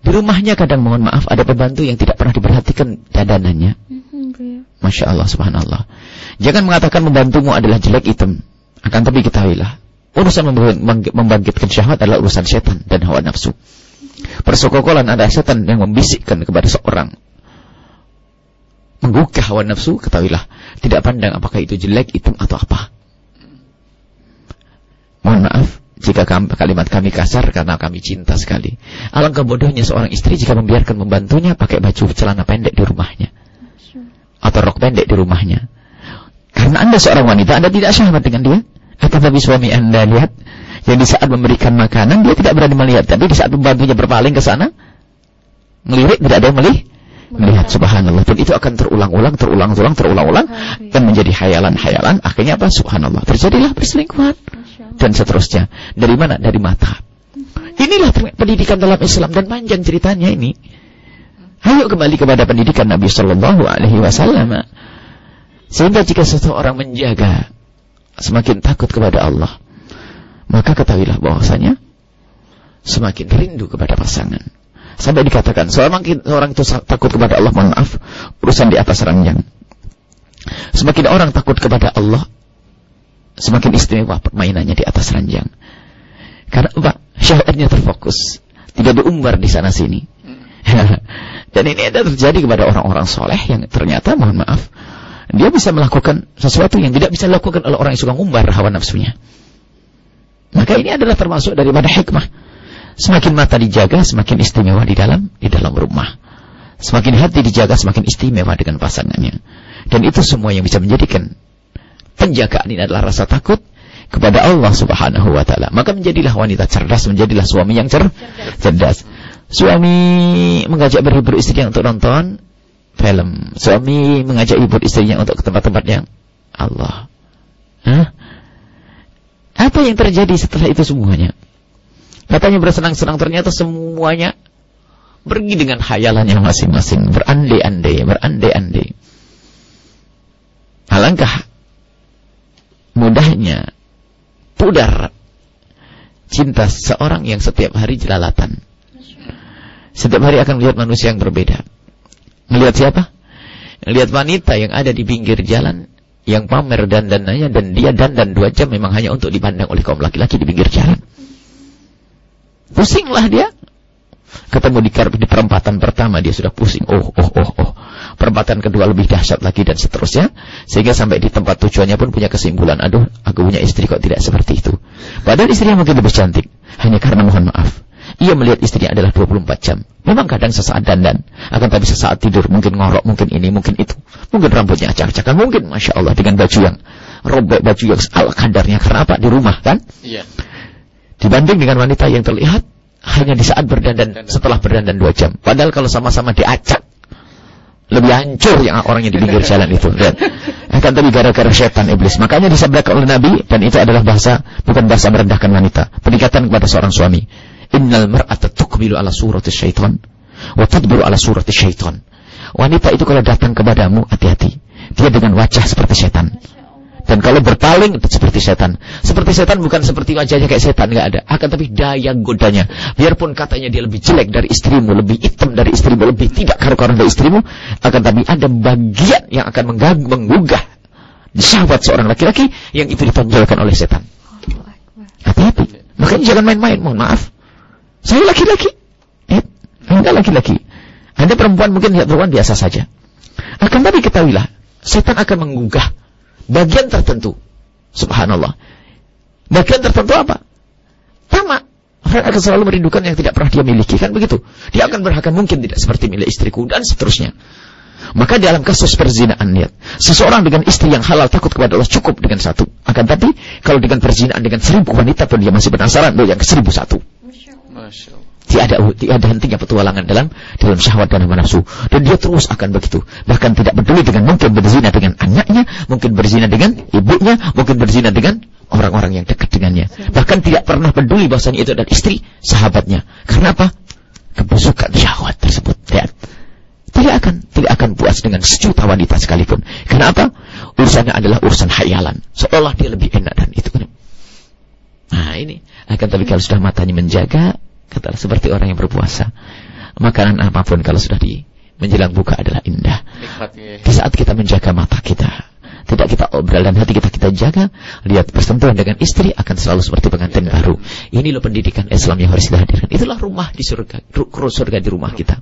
Di rumahnya kadang mohon maaf ada pembantu yang tidak pernah diperhatikan dadanannya. Masya Allah, subhanallah. Jangan mengatakan membantumu adalah jelek hitam. Akan tapi ketahuilah, urusan membangkitkan syahwat adalah urusan setan dan hawa nafsu. Persokokolan ada setan yang membisikkan kepada seorang menggugah hawa nafsu, ketahuilah, tidak pandang apakah itu jelek, hitam atau apa. Mohon maaf jika kalimat kami kasar karena kami cinta sekali. Alangkah bodohnya seorang istri jika membiarkan membantunya pakai baju celana pendek di rumahnya. Atau rok pendek di rumahnya. Karena Anda seorang wanita, Anda tidak syahwat dengan dia. Akan tapi suami Anda lihat, yang di saat memberikan makanan, dia tidak berani melihat. Tapi di saat membantunya berpaling ke sana, melirik, tidak ada yang melihat. Melihat, subhanallah. Dan itu akan terulang-ulang, terulang-ulang, terulang-ulang. Dan menjadi hayalan-hayalan. Akhirnya apa? Subhanallah. Terjadilah perselingkuhan. Dan seterusnya. Dari mana? Dari mata. Inilah pendidikan dalam Islam. Dan panjang ceritanya ini. Ayo kembali kepada pendidikan Nabi Shallallahu Alaihi Wasallam. Sehingga jika seseorang menjaga semakin takut kepada Allah, maka ketahuilah bahwasanya semakin rindu kepada pasangan. Sampai dikatakan semakin orang itu takut kepada Allah, mohon maaf, urusan di atas ranjang. Semakin orang takut kepada Allah, semakin istimewa permainannya di atas ranjang. Karena apa? Syahwatnya terfokus, tidak diumbar di sana sini. (laughs) Dan ini ada terjadi kepada orang-orang soleh yang ternyata, mohon maaf, dia bisa melakukan sesuatu yang tidak bisa dilakukan oleh orang yang suka ngumbar hawa nafsunya. Maka ini adalah termasuk daripada hikmah. Semakin mata dijaga, semakin istimewa di dalam di dalam rumah. Semakin hati dijaga, semakin istimewa dengan pasangannya. Dan itu semua yang bisa menjadikan penjagaan ini adalah rasa takut kepada Allah Subhanahu wa taala. Maka menjadilah wanita cerdas, menjadilah suami yang cer cerdas. Suami mengajak berhibur istrinya untuk nonton film. Suami mengajak hibur istrinya untuk ke tempat-tempat yang Allah. Hah? Apa yang terjadi setelah itu semuanya? Katanya bersenang-senang ternyata semuanya pergi dengan hayalannya masing-masing, berandai-andai, berandai-andai. Alangkah mudahnya pudar cinta seorang yang setiap hari jelalatan. Setiap hari akan melihat manusia yang berbeda. Melihat siapa? Melihat wanita yang ada di pinggir jalan yang pamer dan dananya dan dia dandan dua jam memang hanya untuk dipandang oleh kaum laki-laki di pinggir jalan. Pusinglah dia. Ketemu di, di perempatan pertama dia sudah pusing. Oh, oh, oh, oh. Perempatan kedua lebih dahsyat lagi dan seterusnya. Sehingga sampai di tempat tujuannya pun punya kesimpulan. Aduh, aku punya istri kok tidak seperti itu. Padahal istrinya mungkin lebih cantik. Hanya karena mohon maaf. Ia melihat istrinya adalah 24 jam. Memang kadang sesaat dandan. Akan tapi sesaat tidur. Mungkin ngorok, mungkin ini, mungkin itu. Mungkin rambutnya acak-acakan. Mungkin, Masya Allah, dengan baju yang robek, baju yang ala kadarnya. Karena apa? Di rumah, kan? Iya. Dibanding dengan wanita yang terlihat hanya di saat berdandan setelah berdandan dua jam. Padahal kalau sama-sama diacak lebih hancur yang orangnya di pinggir jalan itu. Dan akan tapi gara-gara setan iblis. Makanya disabdakan oleh Nabi dan itu adalah bahasa bukan bahasa merendahkan wanita. Pendekatan kepada seorang suami. Innal mar'ata tuqbilu ala surati syaitan wa tadbiru ala surati syaitan. Wanita itu kalau datang kepadamu hati-hati. Dia dengan wajah seperti setan. Dan kalau berpaling seperti setan. Seperti setan bukan seperti wajahnya kayak setan, nggak ada. Akan tapi daya godanya. Biarpun katanya dia lebih jelek dari istrimu, lebih hitam dari istrimu, lebih tidak karu-karuan dari istrimu, akan tapi ada bagian yang akan mengganggu, menggugah syahwat seorang laki-laki yang itu ditonjolkan oleh setan. Hati-hati. Makanya jangan main-main, mohon maaf. Saya laki-laki. Eh, anda laki-laki. Anda perempuan mungkin lihat perempuan biasa saja. Akan tapi ketahuilah, setan akan menggugah bagian tertentu. Subhanallah. Bagian tertentu apa? Tamak. Orang akan selalu merindukan yang tidak pernah dia miliki. Kan begitu. Dia akan berharap mungkin tidak seperti milik istriku dan seterusnya. Maka dalam kasus perzinaan lihat. Seseorang dengan istri yang halal takut kepada Allah cukup dengan satu. Akan tapi kalau dengan perzinaan dengan seribu wanita pun dia masih penasaran. Loh yang ke seribu satu. Tiada, tiada hentinya petualangan dalam dalam syahwat dan hawa nafsu. Dan dia terus akan begitu. Bahkan tidak peduli dengan mungkin berzina dengan anaknya, mungkin berzina dengan ibunya, mungkin berzina dengan orang-orang yang dekat dengannya. Bahkan tidak pernah peduli bahasanya itu adalah istri sahabatnya. Karena apa? Kebusukan syahwat tersebut. Lihat. Tidak akan tidak akan puas dengan sejuta wanita sekalipun. Kenapa? Urusannya adalah urusan hayalan. Seolah dia lebih enak dan itu. Nah ini. Akan tapi kalau sudah matanya menjaga, kata seperti orang yang berpuasa. Makanan apa pun kalau sudah di menjelang buka adalah indah. Di saat kita menjaga mata kita, tidak kita obrol dan hati kita kita jaga, lihat persentuhan dengan istri akan selalu seperti pengantin baru. Ini loh pendidikan Islam yang harus kita hadirkan. Itulah rumah di surga, surga di rumah kita.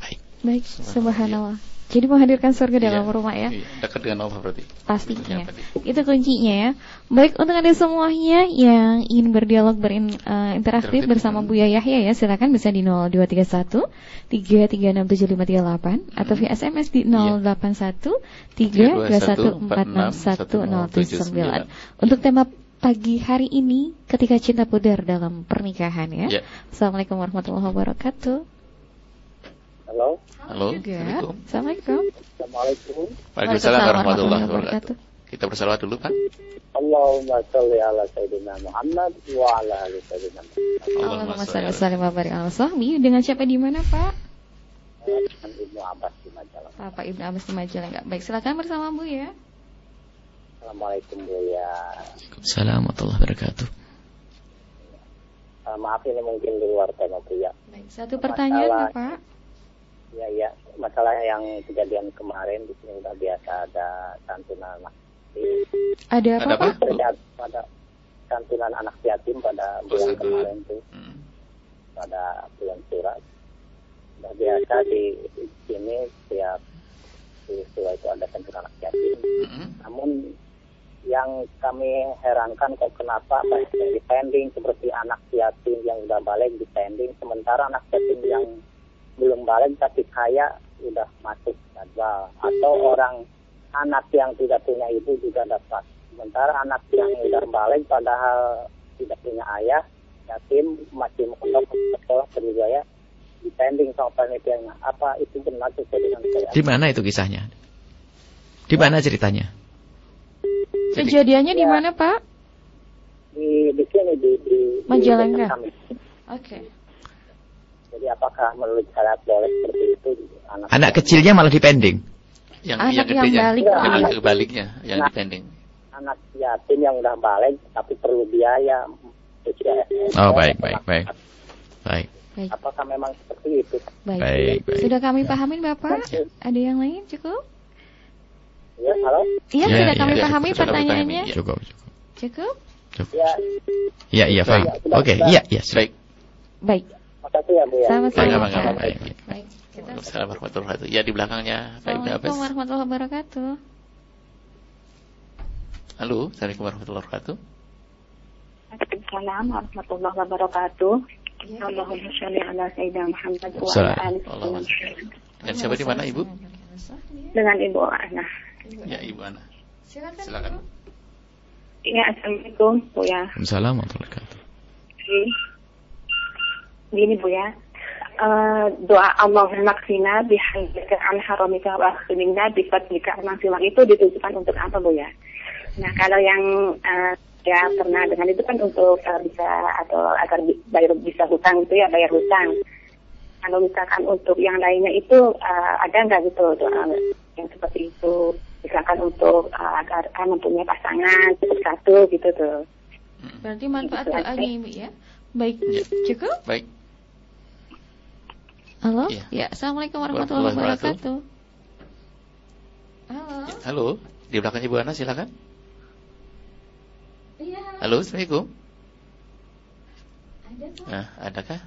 Baik. Baik, subhanallah. Jadi menghadirkan surga iya, dalam rumah ya. Iya, dekat dengan Allah berarti. Pastinya. Itu kuncinya ya. Baik untuk anda semuanya yang ingin berdialog berinteraktif uh, bersama Bu Yahya ya, silakan bisa di 0231 3367538 atau via SMS di 081 321461079. Untuk tema pagi hari ini ketika cinta pudar dalam pernikahan ya. Yeah. Assalamualaikum warahmatullahi wabarakatuh. Halo. Halo. Juga. Assalamualaikum. Assalamualaikum. Waalaikumsalam warahmatullahi wabarakatuh. Kita bersalawat dulu, Pak. Allahumma sholli ala sayyidina Muhammad wa ala ali sayyidina Muhammad. Allahumma sholli wa barik ala sahbi. Dengan siapa di mana, Pak? Dengan Ibnu Abbas di Majalah. Bapak Ibnu Abbas di Majalah enggak. Baik, silakan bersama Bu ya. Assalamualaikum Bu ya. Waalaikumsalam warahmatullahi wabarakatuh. Uh, maaf ini mungkin di luar tema Bu ya. Baik, satu pertanyaan Masalah... Pak. Ya ya, masalah yang kejadian kemarin di sini udah biasa ada santunan anak Ada apa? Ada Pada, pada santunan anak yatim pada bulan kemarin tuh. Hmm. Pada bulan surat. Udah biasa di, di sini setiap peristiwa itu ada santunan anak yatim. Hmm. Namun yang kami herankan kok kenapa di pending seperti anak yatim yang udah balik di pending sementara anak yatim yang belum balik tapi kaya sudah masuk jadwal. Atau orang anak yang tidak punya ibu juga dapat. Sementara anak yang sudah balik padahal tidak punya ayah yatim masih mondok sekolah berbiaya depending sama penelitiannya apa itu benar sesuai dengan saya? Di mana itu kisahnya? Di mana ceritanya? Kejadiannya ya, di mana pak? Di di sini di di Majalengka. oke. okay. Jadi apakah menurut syariat boleh seperti itu anak, anak kecilnya malah dipending? Yang anak yang, yang balik, ya, yang kebaliknya, yang nah, dipending. Anak yatim yang udah balik tapi perlu biaya Oh, baik, baik, baik. Baik. Baik. Apakah memang seperti itu? Baik. Baik, baik. Sudah kami pahamin Bapak? Ada yang lain cukup? Ya, halo? Iya, Ya, sudah ya, kami ya, pahami kami pertanyaannya. pahami, ya. Cukup, cukup. Cukup? cukup. Ya, Iya, iya, paham. Oke, iya, iya. Baik. Baik. Makasih ya Bu ya. Sama-sama. Baik, baik, baik. Baik. Kita Assalamualaikum warahmatullahi wabarakatuh. Ya di belakangnya Pak Ibnu Abbas. Assalamualaikum warahmatullahi wabarakatuh. Halo, Assalamualaikum warahmatullahi wabarakatuh. Waalaikumsalam warahmatullahi wabarakatuh. Allahumma sholli ala sayyidina Muhammad wa ala Salam. alihi. Dan siapa di mana Ibu? Dengan Ibu Ana. Ya Ibu Ana. Silakan. Silakan. Ya, Assalamualaikum Bu ya. Waalaikumsalam warahmatullahi wabarakatuh. Gini Bu ya. Eh, doa Allahumma qina bihamdika an haramika wa akhrimna bi fadlika an siwak itu ditujukan untuk apa Bu ya? Nah, kalau yang eh, ya pernah dengan itu kan untuk eh, bisa atau agar bayar bisa hutang itu ya bayar hutang. Kalau misalkan untuk yang lainnya itu eh, ada nggak gitu doa yang seperti itu? Misalkan untuk eh, agar ah, mempunyai pasangan satu gitu tuh. Berarti manfaat Gitu doanya. Ibu ya. Baik. Ya. Cukup? Baik. Halo? Iya. Ya, Assalamualaikum warahmatullahi wabarakatuh. Halo. Ya, Halo, di belakang Ibu Ana silakan. Iya. Halo, Assalamualaikum. Ada. Nah, adakah?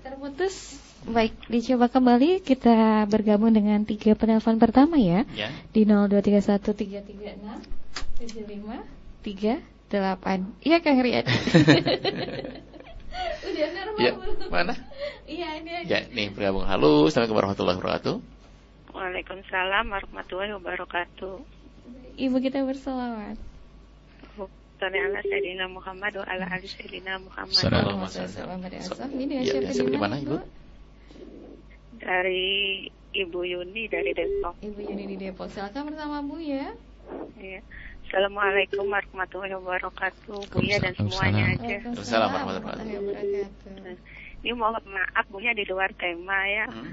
Terputus. Baik, dicoba kembali kita bergabung dengan tiga penelpon pertama ya Ya. di 0231336 75 38. Iya Kang Rian. (laughs) Ya, mana? Iya, ini aja. Ya, nih bergabung. Halo, Assalamualaikum warahmatullahi wabarakatuh. Waalaikumsalam warahmatullahi wabarakatuh. Ibu kita berselawat. Salli ala Sayyidina Muhammad wa ala ali Sayyidina Muhammad. Salam. Allahumma Allahumma salli. sholli ala Sayyidina Ini dengan Ya, siapa ya, siapa di di mana, Ibu? Dari Ibu Yuni dari Depok. Ibu Yuni di Depok. Silakan bersama Bu ya. Ya. Assalamualaikum warahmatullahi wabarakatuh. Buya dan semuanya aja. Waalaikumsalam warahmatullahi wabarakatuh. Ini mohon maaf Buya di luar tema ya. Hmm.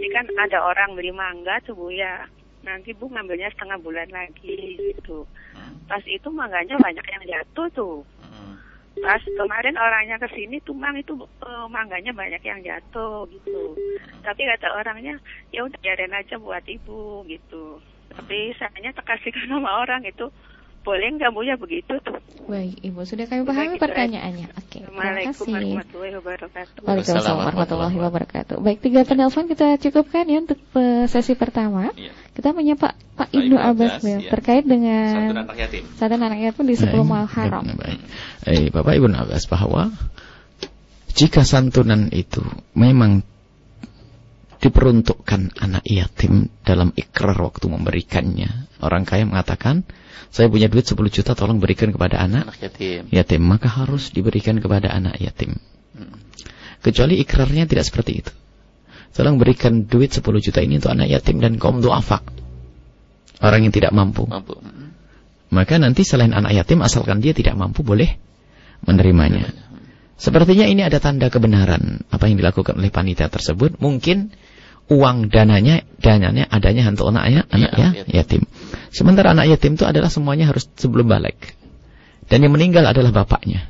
Ini kan ada orang beli mangga tuh Buya. Nanti Bu ngambilnya setengah bulan lagi gitu. Hmm. Pas itu mangganya banyak yang jatuh tuh. Hmm. Pas kemarin orangnya ke sini tuh mang itu eh, mangganya banyak yang jatuh gitu. Tapi kata orangnya ya udah biarin aja buat ibu gitu. Tapi sayanya terkasihkan (laughs) sama orang itu boleh nggak bu ya begitu tuh. Baik, Ibu sudah kami pahami Gitu aja. pertanyaannya. Oke, terima Assalamualaikum kasih. warahmatullahi wabarakatuh. Waalaikumsalam warahmatullahi wabarakatuh. Baik, tiga penelpon kita cukupkan ya untuk eh, sesi pertama. Iya. Kita menyapa Pak Ibnu Ibnu Abbas ya, iya. terkait Satu dengan anak yatim. satu anak yatim di 10 Muharram. Baik, baik. Eh, Bapak Ibu Abbas bahwa jika santunan itu memang diperuntukkan anak yatim dalam ikrar waktu memberikannya. Orang kaya mengatakan, saya punya duit 10 juta tolong berikan kepada anak Anak yatim. yatim. Maka harus diberikan kepada anak yatim. Hmm. Kecuali ikrarnya tidak seperti itu. Tolong berikan duit 10 juta ini untuk anak yatim dan kaum duafa. Orang yang tidak mampu. Mampu. Hmm. Maka nanti selain anak yatim asalkan dia tidak mampu boleh menerimanya. Sepertinya ini ada tanda kebenaran apa yang dilakukan oleh panitia tersebut. Mungkin uang dananya dananya adanya untuk anaknya anak Iya, ya, yatim. Sementara anak yatim itu adalah semuanya harus sebelum balik. Dan yang meninggal adalah bapaknya.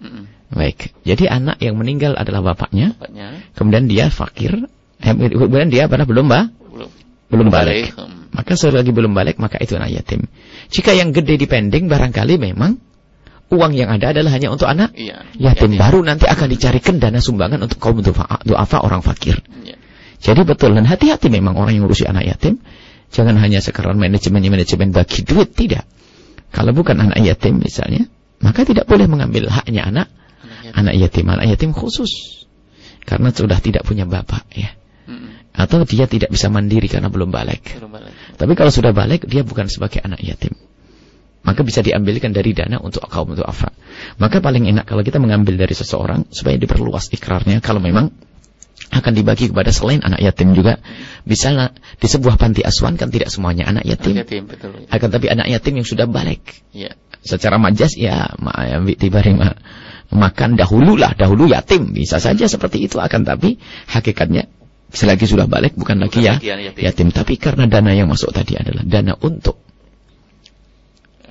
Hmm. Baik. Jadi anak yang meninggal adalah bapaknya, Bapaknya kemudian dia fakir, eh, kemudian dia pada belum ba, belum belum balik. Hmm. Maka selagi belum balik maka itu anak yatim. Jika yang gede dipending barangkali memang uang yang ada adalah hanya untuk anak Iya. yatim baru nanti akan dicarikan dana sumbangan untuk kaum duafa, duafa orang fakir. Iya. Jadi betul dan hati-hati memang orang yang ngurusi anak yatim jangan hanya sekarang manajemennya manajemen bagi duit tidak. Kalau bukan anak yatim misalnya, maka tidak boleh mengambil haknya anak Anak yatim. anak yatim, khusus. Karena sudah tidak punya bapak ya. Atau dia tidak bisa mandiri karena belum balik. Belum balik. Tapi kalau sudah balik, dia bukan sebagai anak yatim. Maka bisa diambilkan dari dana untuk kaum duafa. Maka paling enak kalau kita mengambil dari seseorang supaya diperluas ikrarnya. Kalau memang akan dibagi kepada selain anak yatim juga. Misalnya di sebuah panti asuhan kan tidak semuanya anak yatim. Anak yatim betul. Akan tapi anak yatim yang sudah balik. Iya. Secara majas ya, ya dibari ma, makan dahulu lah, dahulu yatim. Bisa saja seperti itu. Akan tapi hakikatnya selagi sudah balik bukan lagi Bukan ya lagi yatim. yatim. Tapi karena dana yang masuk tadi adalah dana untuk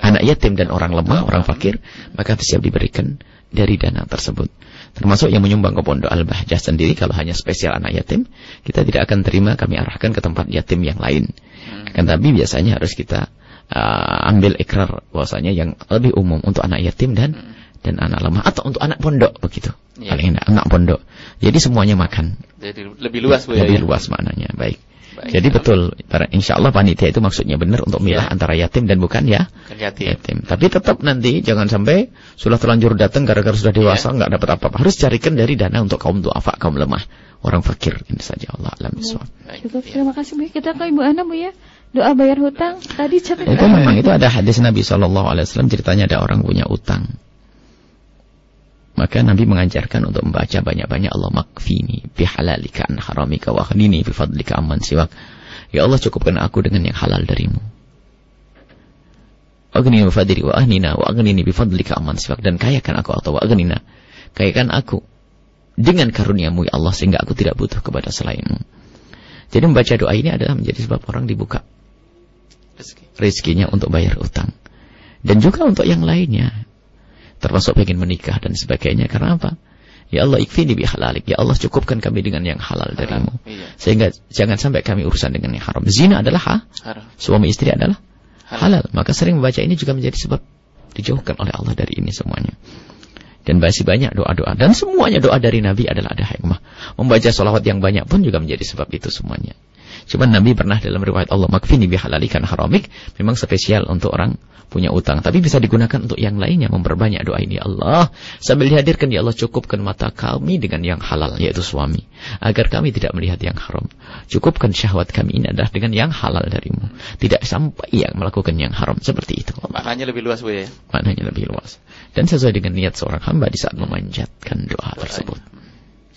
Anak anak yatim dan orang lemah, orang fakir, maka siap diberikan dari dana tersebut. Termasuk yang menyumbang ke pondok Al-Bahjah sendiri kalau hanya spesial anak yatim, kita tidak akan terima kami arahkan ke tempat yatim yang lain. Hmm. Kan tapi biasanya harus kita uh, ambil ikrar bahwasanya yang lebih umum untuk anak yatim dan hmm. dan anak lemah atau untuk anak pondok begitu. Ya. Paling enak anak pondok. Jadi semuanya makan. Jadi lebih luas Bu ya. Lebih ya? luas maknanya. Baik. Baik, Jadi ya. betul, insya Allah panitia itu maksudnya benar untuk milah ya. antara yatim dan bukan ya bukan yatim. yatim. Tapi tetap nanti jangan sampai sudah terlanjur datang gara-gara sudah dewasa ya. nggak ya. dapat apa-apa. Harus carikan dari dana untuk kaum duafa, kaum lemah, orang fakir. Ini saja Allah alam Cukup. Ya. Terima kasih Bu. Kita ke Ibu Ana Bu ya. Doa bayar hutang tadi capek. Itu memang itu ada hadis Nabi Shallallahu Alaihi Wasallam ceritanya ada orang punya utang. Maka Nabi mengajarkan untuk membaca banyak-banyak Allah makfini bihalalika an haramika wa khnini bifadlika amman siwak. Ya Allah cukupkan aku dengan yang halal darimu. Agni fadli wa ahnina wa aghnini bifadlika amman siwak dan kayakan aku atau wa aghnina. Kayakan aku dengan karuniamu ya Allah sehingga aku tidak butuh kepada selainmu. Jadi membaca doa ini adalah menjadi sebab orang dibuka rezekinya untuk bayar utang. Dan juga untuk yang lainnya termasuk ingin menikah dan sebagainya. Karena apa? Ya Allah ikfini bi halalik. Ya Allah cukupkan kami dengan yang halal darimu. Iya. Sehingga jangan sampai kami urusan dengan yang haram. Zina adalah ha? haram. Suami istri adalah halal. halal. Maka sering membaca ini juga menjadi sebab dijauhkan oleh Allah dari ini semuanya. Dan masih banyak doa-doa. Dan semuanya doa dari Nabi adalah ada hikmah. Membaca sholawat yang banyak pun juga menjadi sebab itu semuanya. Cuma Nabi pernah dalam riwayat Allah makfini bihalalikan haramik memang spesial untuk orang punya utang. Tapi bisa digunakan untuk yang lainnya memperbanyak doa ini Allah. Sambil dihadirkan ya Allah cukupkan mata kami dengan yang halal yaitu suami. Agar kami tidak melihat yang haram. Cukupkan syahwat kami ini adalah dengan yang halal darimu. Tidak sampai yang melakukan yang haram. Seperti itu. Maknanya lebih luas Bu ya? Maknanya lebih luas. Dan sesuai dengan niat seorang hamba di saat memanjatkan doa tersebut.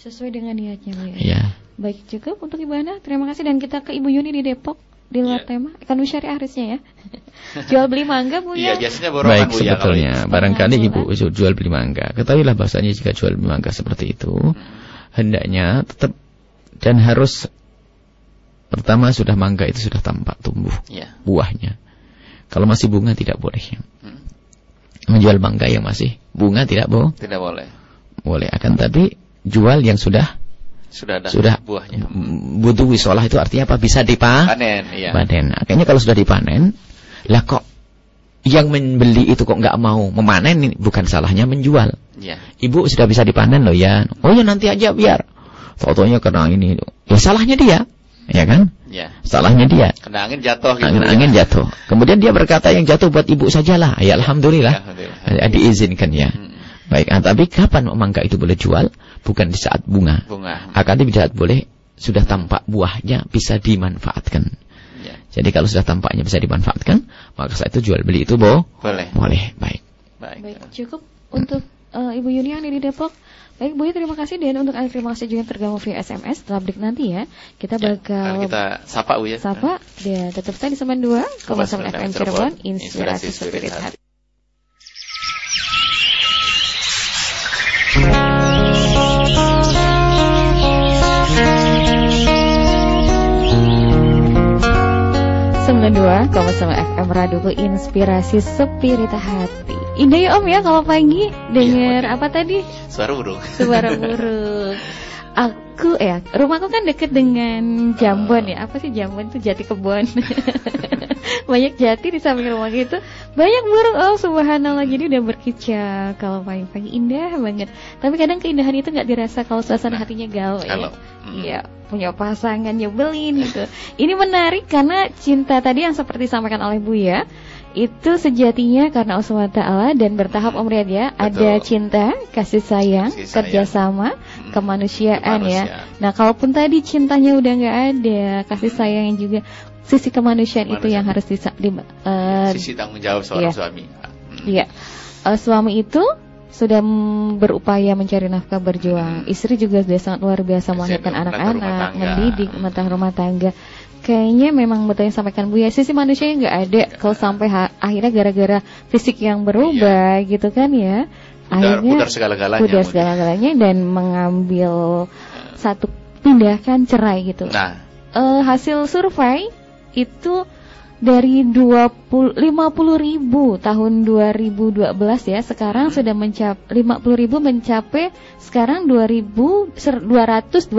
Sesuai dengan niatnya Bu ya? Iya. Baik cukup untuk Ibu Ana. Terima kasih. Dan kita ke Ibu Yuni di Depok di luar yeah. tema. Ikan syari arisnya ya? (laughs) Jual beli mangga punya iya biasanya baik bu sebetulnya. ya, barangkali ibu jual beli mangga. Ketahuilah bahasanya jika jual beli mangga seperti itu hendaknya tetap dan harus pertama sudah mangga itu sudah tampak tumbuh yeah. buahnya. Kalau masih bunga tidak boleh. Hmm. menjual mangga yang masih bunga tidak bu tidak boleh. boleh. Akan tapi jual yang sudah sudah ada sudah buahnya. Butuh wisolah itu artinya apa? Bisa dipanen. Iya. Panen. Akhirnya kalau sudah dipanen, lah kok yang membeli itu kok nggak mau memanen ini bukan salahnya menjual. Ya. Ibu sudah bisa dipanen loh ya. Oh ya nanti aja biar. Fotonya karena ini ya salahnya dia. Ya kan? Ya. Salahnya dia. Kena angin jatuh gitu. Angin, ya. angin jatuh. Kemudian dia berkata yang jatuh buat ibu sajalah. Ya alhamdulillah. Ya, alhamdulillah. Diizinkan ya. Hmm. Baik, ah, tapi kapan mangga itu boleh jual? Bukan di saat bunga. Bunga. Akan di saat boleh sudah tampak buahnya bisa dimanfaatkan. Ya. Jadi kalau sudah tampaknya bisa dimanfaatkan, maka saat itu jual beli itu bo boleh. Boleh, baik. Baik, baik. cukup untuk uh, Ibu Yuni yang di Depok. Baik, Bu, terima kasih dan untuk Anda terima kasih juga yang tergabung via SMS setelah break nanti ya. Kita ya, bakal ya, kita sapa Bu ya. Sapa dan tetap saya di Semen 2, Komasam FM Cirebon, Inspirasi Spirit Hati. 92,9 FM Radio Inspirasi Spirita Hati. Indah ya Om ya kalau pagi dengar ya, apa tadi? Suara burung. Suara (laughs) burung. Aku ya, rumahku kan deket dengan Jambon ya. Apa sih Jambon itu jati kebun. (laughs) banyak jati di samping rumah gitu. Banyak burung. Oh subhanallah jadi udah berkicau kalau pagi-pagi indah banget. Tapi kadang keindahan itu nggak dirasa kalau suasana hatinya galau ya. Iya punya pasangan nyebelin gitu. Ini menarik karena cinta tadi yang seperti disampaikan oleh Bu ya itu sejatinya karena Allah Ta'ala dan bertahap Om Riyad ya Betul. ada cinta, kasih sayang, kasih sayang. kerjasama, hmm. kemanusiaan ya nah kalaupun tadi cintanya udah nggak ada kasih hmm. sayang juga sisi kemanusiaan, kemanusiaan. itu yang harus di, di uh, sisi tanggung jawab seorang iya. suami iya hmm. uh, suami itu sudah berupaya mencari nafkah berjuang. Istri juga sudah sangat luar biasa melahirkan anak-anak, mendidik, mentah rumah tangga. Kayaknya memang betul yang sampaikan Bu ya, sisi manusia yang nggak ada kalau sampai akhirnya gara-gara fisik yang berubah iya. gitu kan ya. Akhirnya pudar segala-galanya. Pudar segala-galanya dan mengambil satu tindakan cerai gitu. Nah, uh, hasil survei itu dari 20 50 ribu tahun 2012 ya sekarang sudah mencapai 50 ribu mencapai sekarang 2000 212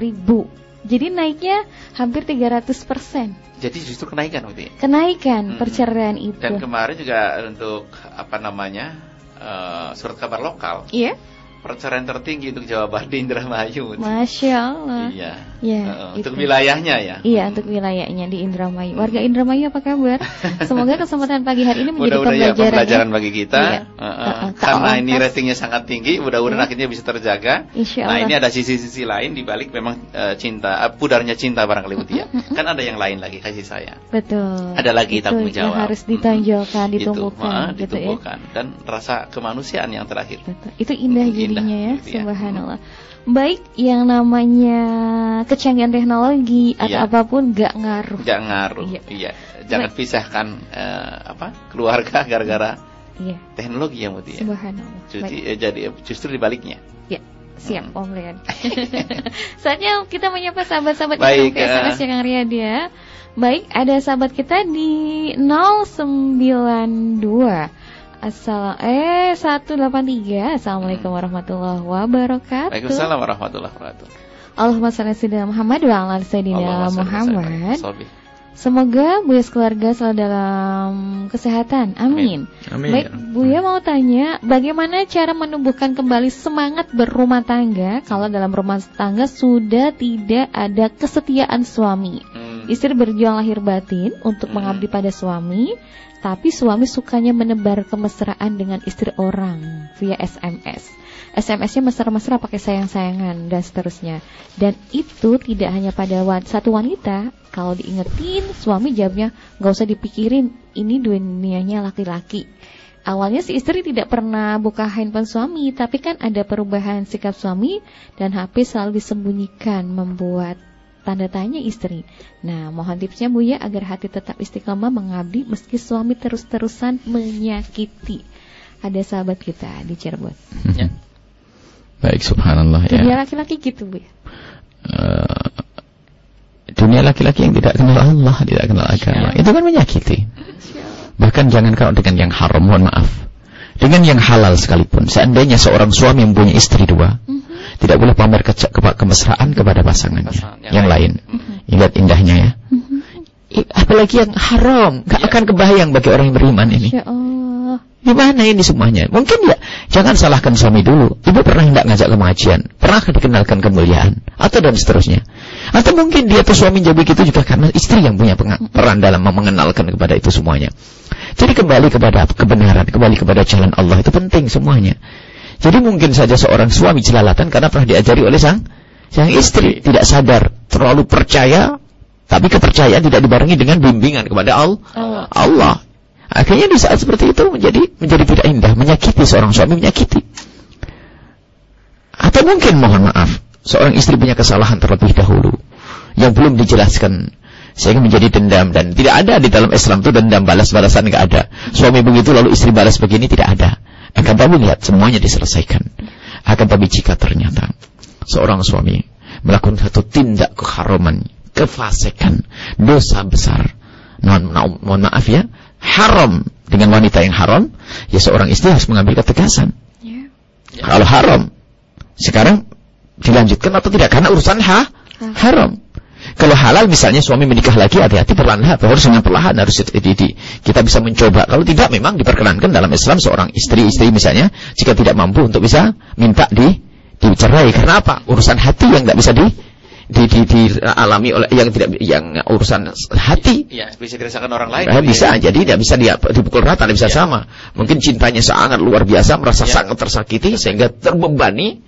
ribu jadi naiknya hampir 300 persen. Jadi justru kenaikan berarti kenaikan hmm. perceraian itu. Dan kemarin juga untuk apa namanya uh, surat kabar lokal. Iya perceraian tertinggi untuk Jawa Barat di Indramayu. Masya Allah. Iya. Ya, uh, untuk wilayahnya ya. Iya, untuk wilayahnya di Indramayu. Warga Indramayu apa kabar? (laughs) Semoga kesempatan pagi hari ini menjadi mudah pembelajaran, ya, pembelajaran bagi kita. Iya. Uh, uh, karena ini ratingnya sangat tinggi, mudah-mudahan iya. akhirnya bisa terjaga. Insya Allah. Nah, ini ada sisi-sisi lain di balik memang uh, cinta, uh, pudarnya cinta barangkali Mutia. kan ada yang lain lagi kasih saya. Betul. Ada lagi Itu tanggung jawab. Yang harus ditonjolkan, ditumbuhkan gitu, gitu ditumbuhkan. ya. Dan rasa kemanusiaan yang terakhir. Betul. Itu indah jadinya ya. Gitu ya. Subhanallah. Baik yang namanya kecanggihan teknologi atau iya. apa pun gak ngaruh. Gak ngaruh. Iya. iya. Jangan Baik. pisahkan uh, apa keluarga (laughs) gara-gara iya. teknologi yang mutia. Subhanallah. Jadi, eh, jadi justru dibaliknya. Ya. Siap hmm. Om Rian. (laughs) (laughs) Saatnya kita menyapa sahabat-sahabat yang uh, SMS yang Riyad ya. Baik, ada sahabat kita di 092 Assalam eh 183. Assalamualaikum warahmatullahi wabarakatuh. Waalaikumsalam warahmatullahi wabarakatuh. Allahumma shalli ala Muhammad wa ala sayyidina Muhammad. Semoga Buya keluarga selalu dalam kesehatan. Amin. Amin. Baik, Buya mau tanya, bagaimana cara menumbuhkan kembali semangat berumah tangga kalau dalam rumah tangga sudah tidak ada kesetiaan suami? Hmm. Istri berjuang lahir batin untuk hmm. mengabdi pada suami, tapi suami sukanya menebar kemesraan dengan istri orang via SMS. SMS-nya mesra-mesra pakai sayang-sayangan dan seterusnya. Dan itu tidak hanya pada satu wanita. Kalau diingetin, suami jawabnya nggak usah dipikirin. Ini dunianya laki-laki. Awalnya si istri tidak pernah buka handphone suami, tapi kan ada perubahan sikap suami dan HP selalu disembunyikan membuat tanda tanya istri. Nah, mohon tipsnya Bu ya agar hati tetap istiqomah mengabdi meski suami terus-terusan menyakiti. Ada sahabat kita di Cirebon. Ya. Baik, subhanallah ya. Dunia laki-laki gitu Bu ya. Uh, dunia laki-laki yang tidak kenal Allah, tidak kenal agama, itu kan menyakiti. Bahkan jangan kalau dengan yang haram, mohon maaf. Dengan yang halal sekalipun, seandainya seorang suami mempunyai istri dua, mm tidak boleh pamer ke ke kemesraan kepada pasangannya Pasangan yang, yang lain. lain. Ingat indahnya ya. Apalagi yang haram, gak ya. akan kebayang bagi orang yang beriman ini. Ya Gimana ini semuanya? Mungkin ya, jangan salahkan suami dulu. Ibu pernah tidak ngajak ke pengajian? Pernah dikenalkan kemuliaan? Atau dan seterusnya. Atau mungkin dia tuh suami jadi begitu juga karena istri yang punya peran dalam mengenalkan kepada itu semuanya. Jadi kembali kepada kebenaran, kembali kepada jalan Allah itu penting semuanya. Jadi mungkin saja seorang suami jelalatan karena pernah diajari oleh sang sang istri tidak sadar, terlalu percaya, tapi kepercayaan tidak dibarengi dengan bimbingan kepada Allah. Allah. Akhirnya di saat seperti itu menjadi menjadi tidak indah, menyakiti seorang suami menyakiti. Atau mungkin mohon maaf, seorang istri punya kesalahan terlebih dahulu yang belum dijelaskan sehingga menjadi dendam dan tidak ada di dalam Islam itu dendam balas-balasan nggak ada. Suami begitu lalu istri balas begini tidak ada. Akan tapi lihat semuanya diselesaikan. Akan tapi jika ternyata seorang suami melakukan satu tindak keharaman, kefasikan, dosa besar, mohon, mohon maaf ya, haram dengan wanita yang haram, ya seorang istri harus mengambil ketegasan. Yeah. Kalau haram, sekarang dilanjutkan atau tidak karena urusan ha, haram. Kalau halal misalnya suami menikah lagi hati-hati perlahan harus dengan perlahan harus di, di, kita bisa mencoba. Kalau tidak memang diperkenankan dalam Islam seorang istri-istri misalnya jika tidak mampu untuk bisa minta di dicerai karena apa? Urusan hati yang tidak bisa di di, di, di alami oleh yang tidak yang urusan hati. Ya, bisa dirasakan orang lain. Nah, bisa, ya. jadi tidak bisa dia dipukul rata, tidak bisa ya. sama. Mungkin cintanya sangat luar biasa, merasa ya. sangat tersakiti sehingga terbebani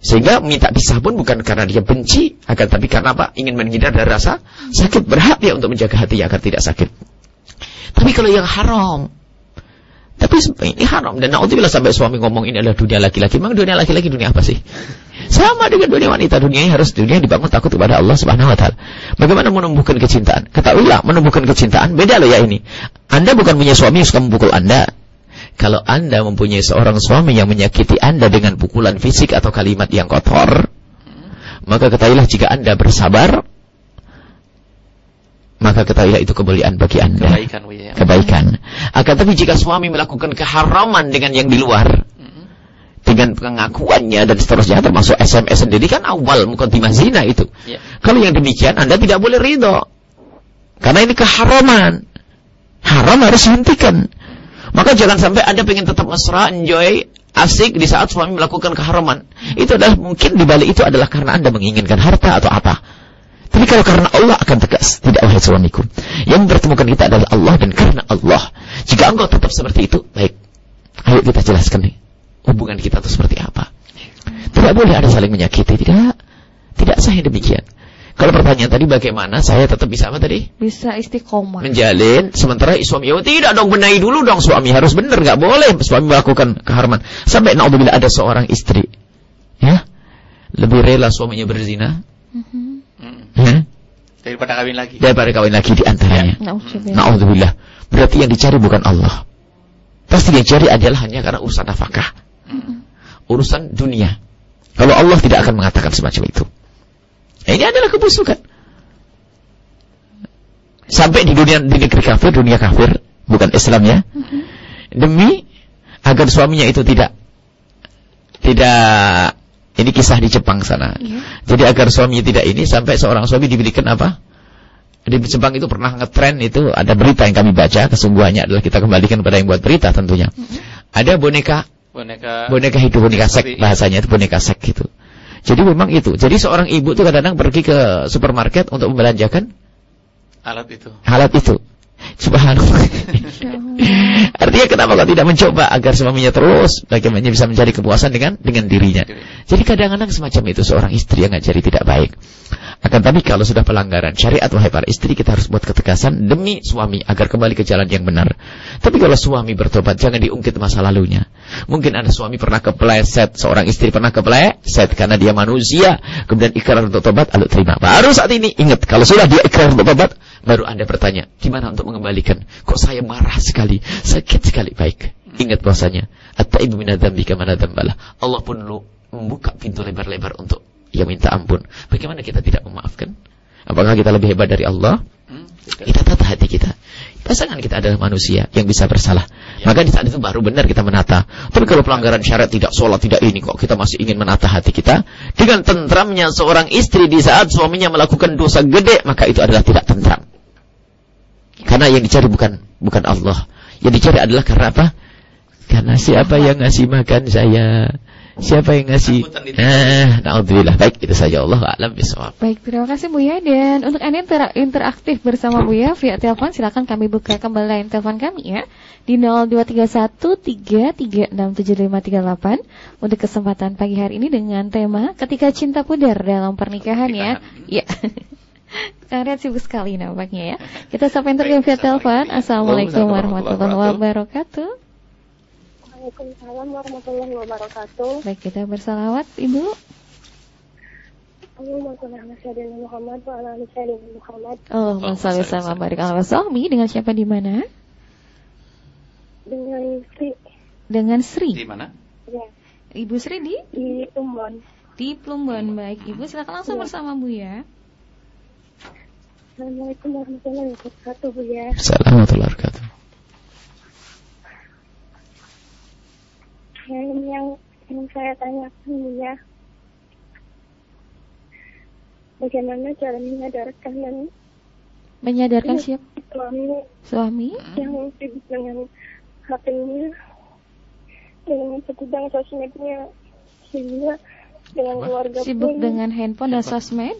sehingga minta pisah pun bukan karena dia benci, akan tapi karena apa? Ingin menghindar dari rasa sakit. Berhak dia untuk menjaga hati agar tidak sakit. Tapi kalau yang haram, tapi ini haram dan naudzubillah sampai suami ngomong ini adalah dunia laki-laki. Memang dunia laki-laki dunia apa sih? Sama dengan dunia wanita, dunia harus dunia dibangun takut kepada Allah Subhanahu wa taala. Bagaimana menumbuhkan kecintaan? Ketahuilah, menumbuhkan kecintaan beda loh ya ini. Anda bukan punya suami yang suka memukul Anda. Kalau Anda mempunyai seorang suami yang menyakiti Anda dengan pukulan fisik atau kalimat yang kotor, maka ketahuilah jika Anda bersabar, maka ketahuilah itu kemuliaan bagi Anda. Kebaikan, ya. Kebaikan. Akan tapi jika suami melakukan keharaman dengan yang di luar, dengan pengakuannya dan seterusnya termasuk SMS sendiri kan awal mukaddimah zina itu. Ya. Kalau yang demikian Anda tidak boleh ridho. Karena ini keharaman. Haram harus dihentikan. Maka jangan sampai Anda pengen tetap mesra, enjoy, asik di saat suami melakukan keharaman. Itu adalah mungkin di balik itu adalah karena Anda menginginkan harta atau apa. Tapi kalau karena Allah akan tegas, tidak wahai suamiku. Yang mempertemukan kita adalah Allah dan karena Allah. Jika engkau tetap seperti itu, baik. Ayo kita jelaskan nih. Hubungan kita itu seperti apa. Tidak boleh ada saling menyakiti, tidak. Tidak sah demikian. Kalau pertanyaan tadi bagaimana saya tetap bisa apa tadi? Bisa istiqomah. Menjalin sementara suami ya tidak dong benahi dulu dong suami harus benar nggak boleh suami melakukan keharaman. Sampai naudzubillah ada seorang istri ya lebih rela suaminya berzina. Mm -hmm Hmm? Daripada kawin lagi. Daripada kawin lagi di antaranya. Ya. Nauzubillah. Berarti yang dicari bukan Allah. Pasti yang dicari adalah hanya karena urusan nafkah. Hmm. Urusan dunia. Kalau Allah tidak akan mengatakan semacam itu. Nah, ini adalah kebusukan. Sampai di dunia di negeri kafir, dunia kafir, bukan Islam ya. Hmm. Demi agar suaminya itu tidak tidak ini kisah di Jepang sana. Yeah. Jadi agar suami tidak ini sampai seorang suami diberikan apa? Di Jepang itu pernah ngetren itu ada berita yang kami baca kesungguhannya adalah kita kembalikan kepada yang buat berita tentunya. Mm -hmm. Ada boneka boneka boneka hidup boneka sek bahasanya itu boneka sek gitu. Jadi memang itu. Jadi seorang ibu tuh kadang-kadang pergi ke supermarket untuk membelanjakan alat itu. Alat itu. Subhanallah. (laughs) Artinya kenapa kau tidak mencoba agar suaminya terus bagaimana bisa mencari kepuasan dengan dengan dirinya. Jadi kadang-kadang semacam itu seorang istri yang ngajari tidak baik. Akan tapi kalau sudah pelanggaran syariat wahai para istri kita harus buat ketegasan demi suami agar kembali ke jalan yang benar. Tapi kalau suami bertobat jangan diungkit masa lalunya. Mungkin ada suami pernah kepleset, seorang istri pernah kepleset karena dia manusia, kemudian ikrar untuk tobat lalu terima. Baru saat ini ingat kalau sudah dia ikrar untuk tobat baru Anda bertanya, gimana untuk mengembalikan? Kok saya marah sekali, sakit sekali. Baik, ingat bahwasanya at-taibu minadzambi kama Allah pun lu membuka pintu lebar-lebar untuk ia minta ampun. Bagaimana kita tidak memaafkan? Apakah kita lebih hebat dari Allah? Hmm, kita tata hati kita. Pasangan kita adalah manusia yang bisa bersalah. Ya. Maka di saat itu baru benar kita menata. Tapi kalau pelanggaran syarat tidak sholat, tidak ini kok kita masih ingin menata hati kita. Dengan tentramnya seorang istri di saat suaminya melakukan dosa gede, maka itu adalah tidak tentram. Karena yang dicari bukan bukan Allah. Yang dicari adalah karena apa? Karena siapa yang ngasih makan saya? Siapa yang ngasih? Nah, naudzubillah. Baik, itu saja Allah alam bisawab. Baik, terima kasih Bu ya dan untuk Anda inter interaktif bersama Bu ya via telepon silakan kami buka kembali line telepon kami ya di 02313367538 untuk kesempatan pagi hari ini dengan tema ketika cinta pudar dalam pernikahan ya. Ya. Kang Rian sibuk sekali nampaknya ya. Kita sampai interview via telepon. Assalamualaikum warahmatullahi wabarakatuh. Waalaikumsalam warahmatullahi wabarakatuh. Baik, kita bersalawat, Ibu. Allahumma. Allahumma sholli sama barik ala sahbi dengan siapa di mana? Dengan Sri. Dengan Sri. Di mana? Ya. Ibu Sri di? Di Plumbon. Di Plumbon, baik. Ibu silakan langsung ya. bersama Bu ya. Assalamualaikum warahmatullahi wabarakatuh Bu ya. Assalamualaikum warahmatullahi wabarakatuh. Yang yang yang saya tanyakan ya. Bagaimana cara menyadarkan dan menyadarkan ya, siapa? suami. Suami? Yang sibuk dengan HP-nya dengan segudang sosmednya sehingga dengan keluarga sibuk pun, dengan handphone dan sosmed?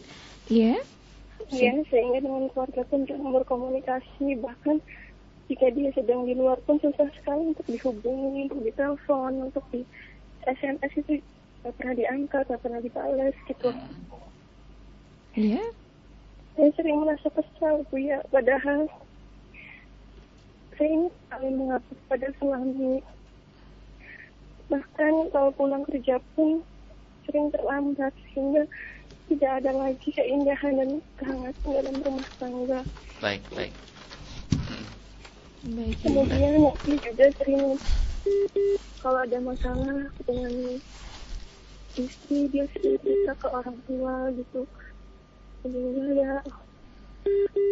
Ya ya sehingga dengan keluarga pun jarang berkomunikasi bahkan jika dia sedang di luar pun susah sekali untuk dihubungi, untuk ditelepon, untuk di SMS itu tidak pernah diangkat, tidak pernah dibalas gitu. Iya? Yeah. Saya sering merasa kesal Bu ya, padahal saya ini paling mengabdi pada suami. Bahkan kalau pulang kerja pun sering terlambat sehingga tidak ada lagi keindahan dan kehangatan dalam rumah tangga. Baik, baik. Baik, kemudian dia juga sering kalau ada masalah dengan istri dia cerita ke orang tua gitu. Sehingga ya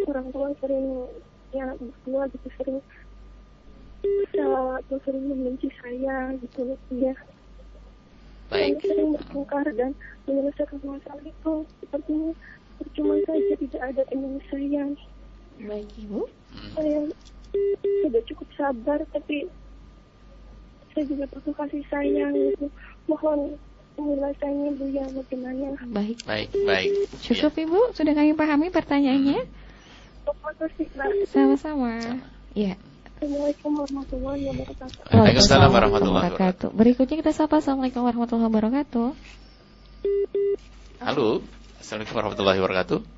orang tua sering ya berdua gitu sering salah atau sering membenci saya gitu. Ya Baik. sering bertengkar dan menyelesaikan masalah itu. Sepertinya percuma saja tidak ada penyelesaian. Baik ibu. Saya sudah cukup sabar tapi saya juga butuh kasih sayang gitu mohon penjelasannya Bu ya bagaimana baik Baik, baik. cukup ibu sudah kami pahami pertanyaannya Terima kasih Mbak. sama-sama ya Assalamualaikum warahmatullahi wabarakatuh Waalaikumsalam warahmatullahi wabarakatuh. Berikutnya kita sapa Assalamualaikum warahmatullahi wabarakatuh. Halo. Assalamualaikum warahmatullahi wabarakatuh.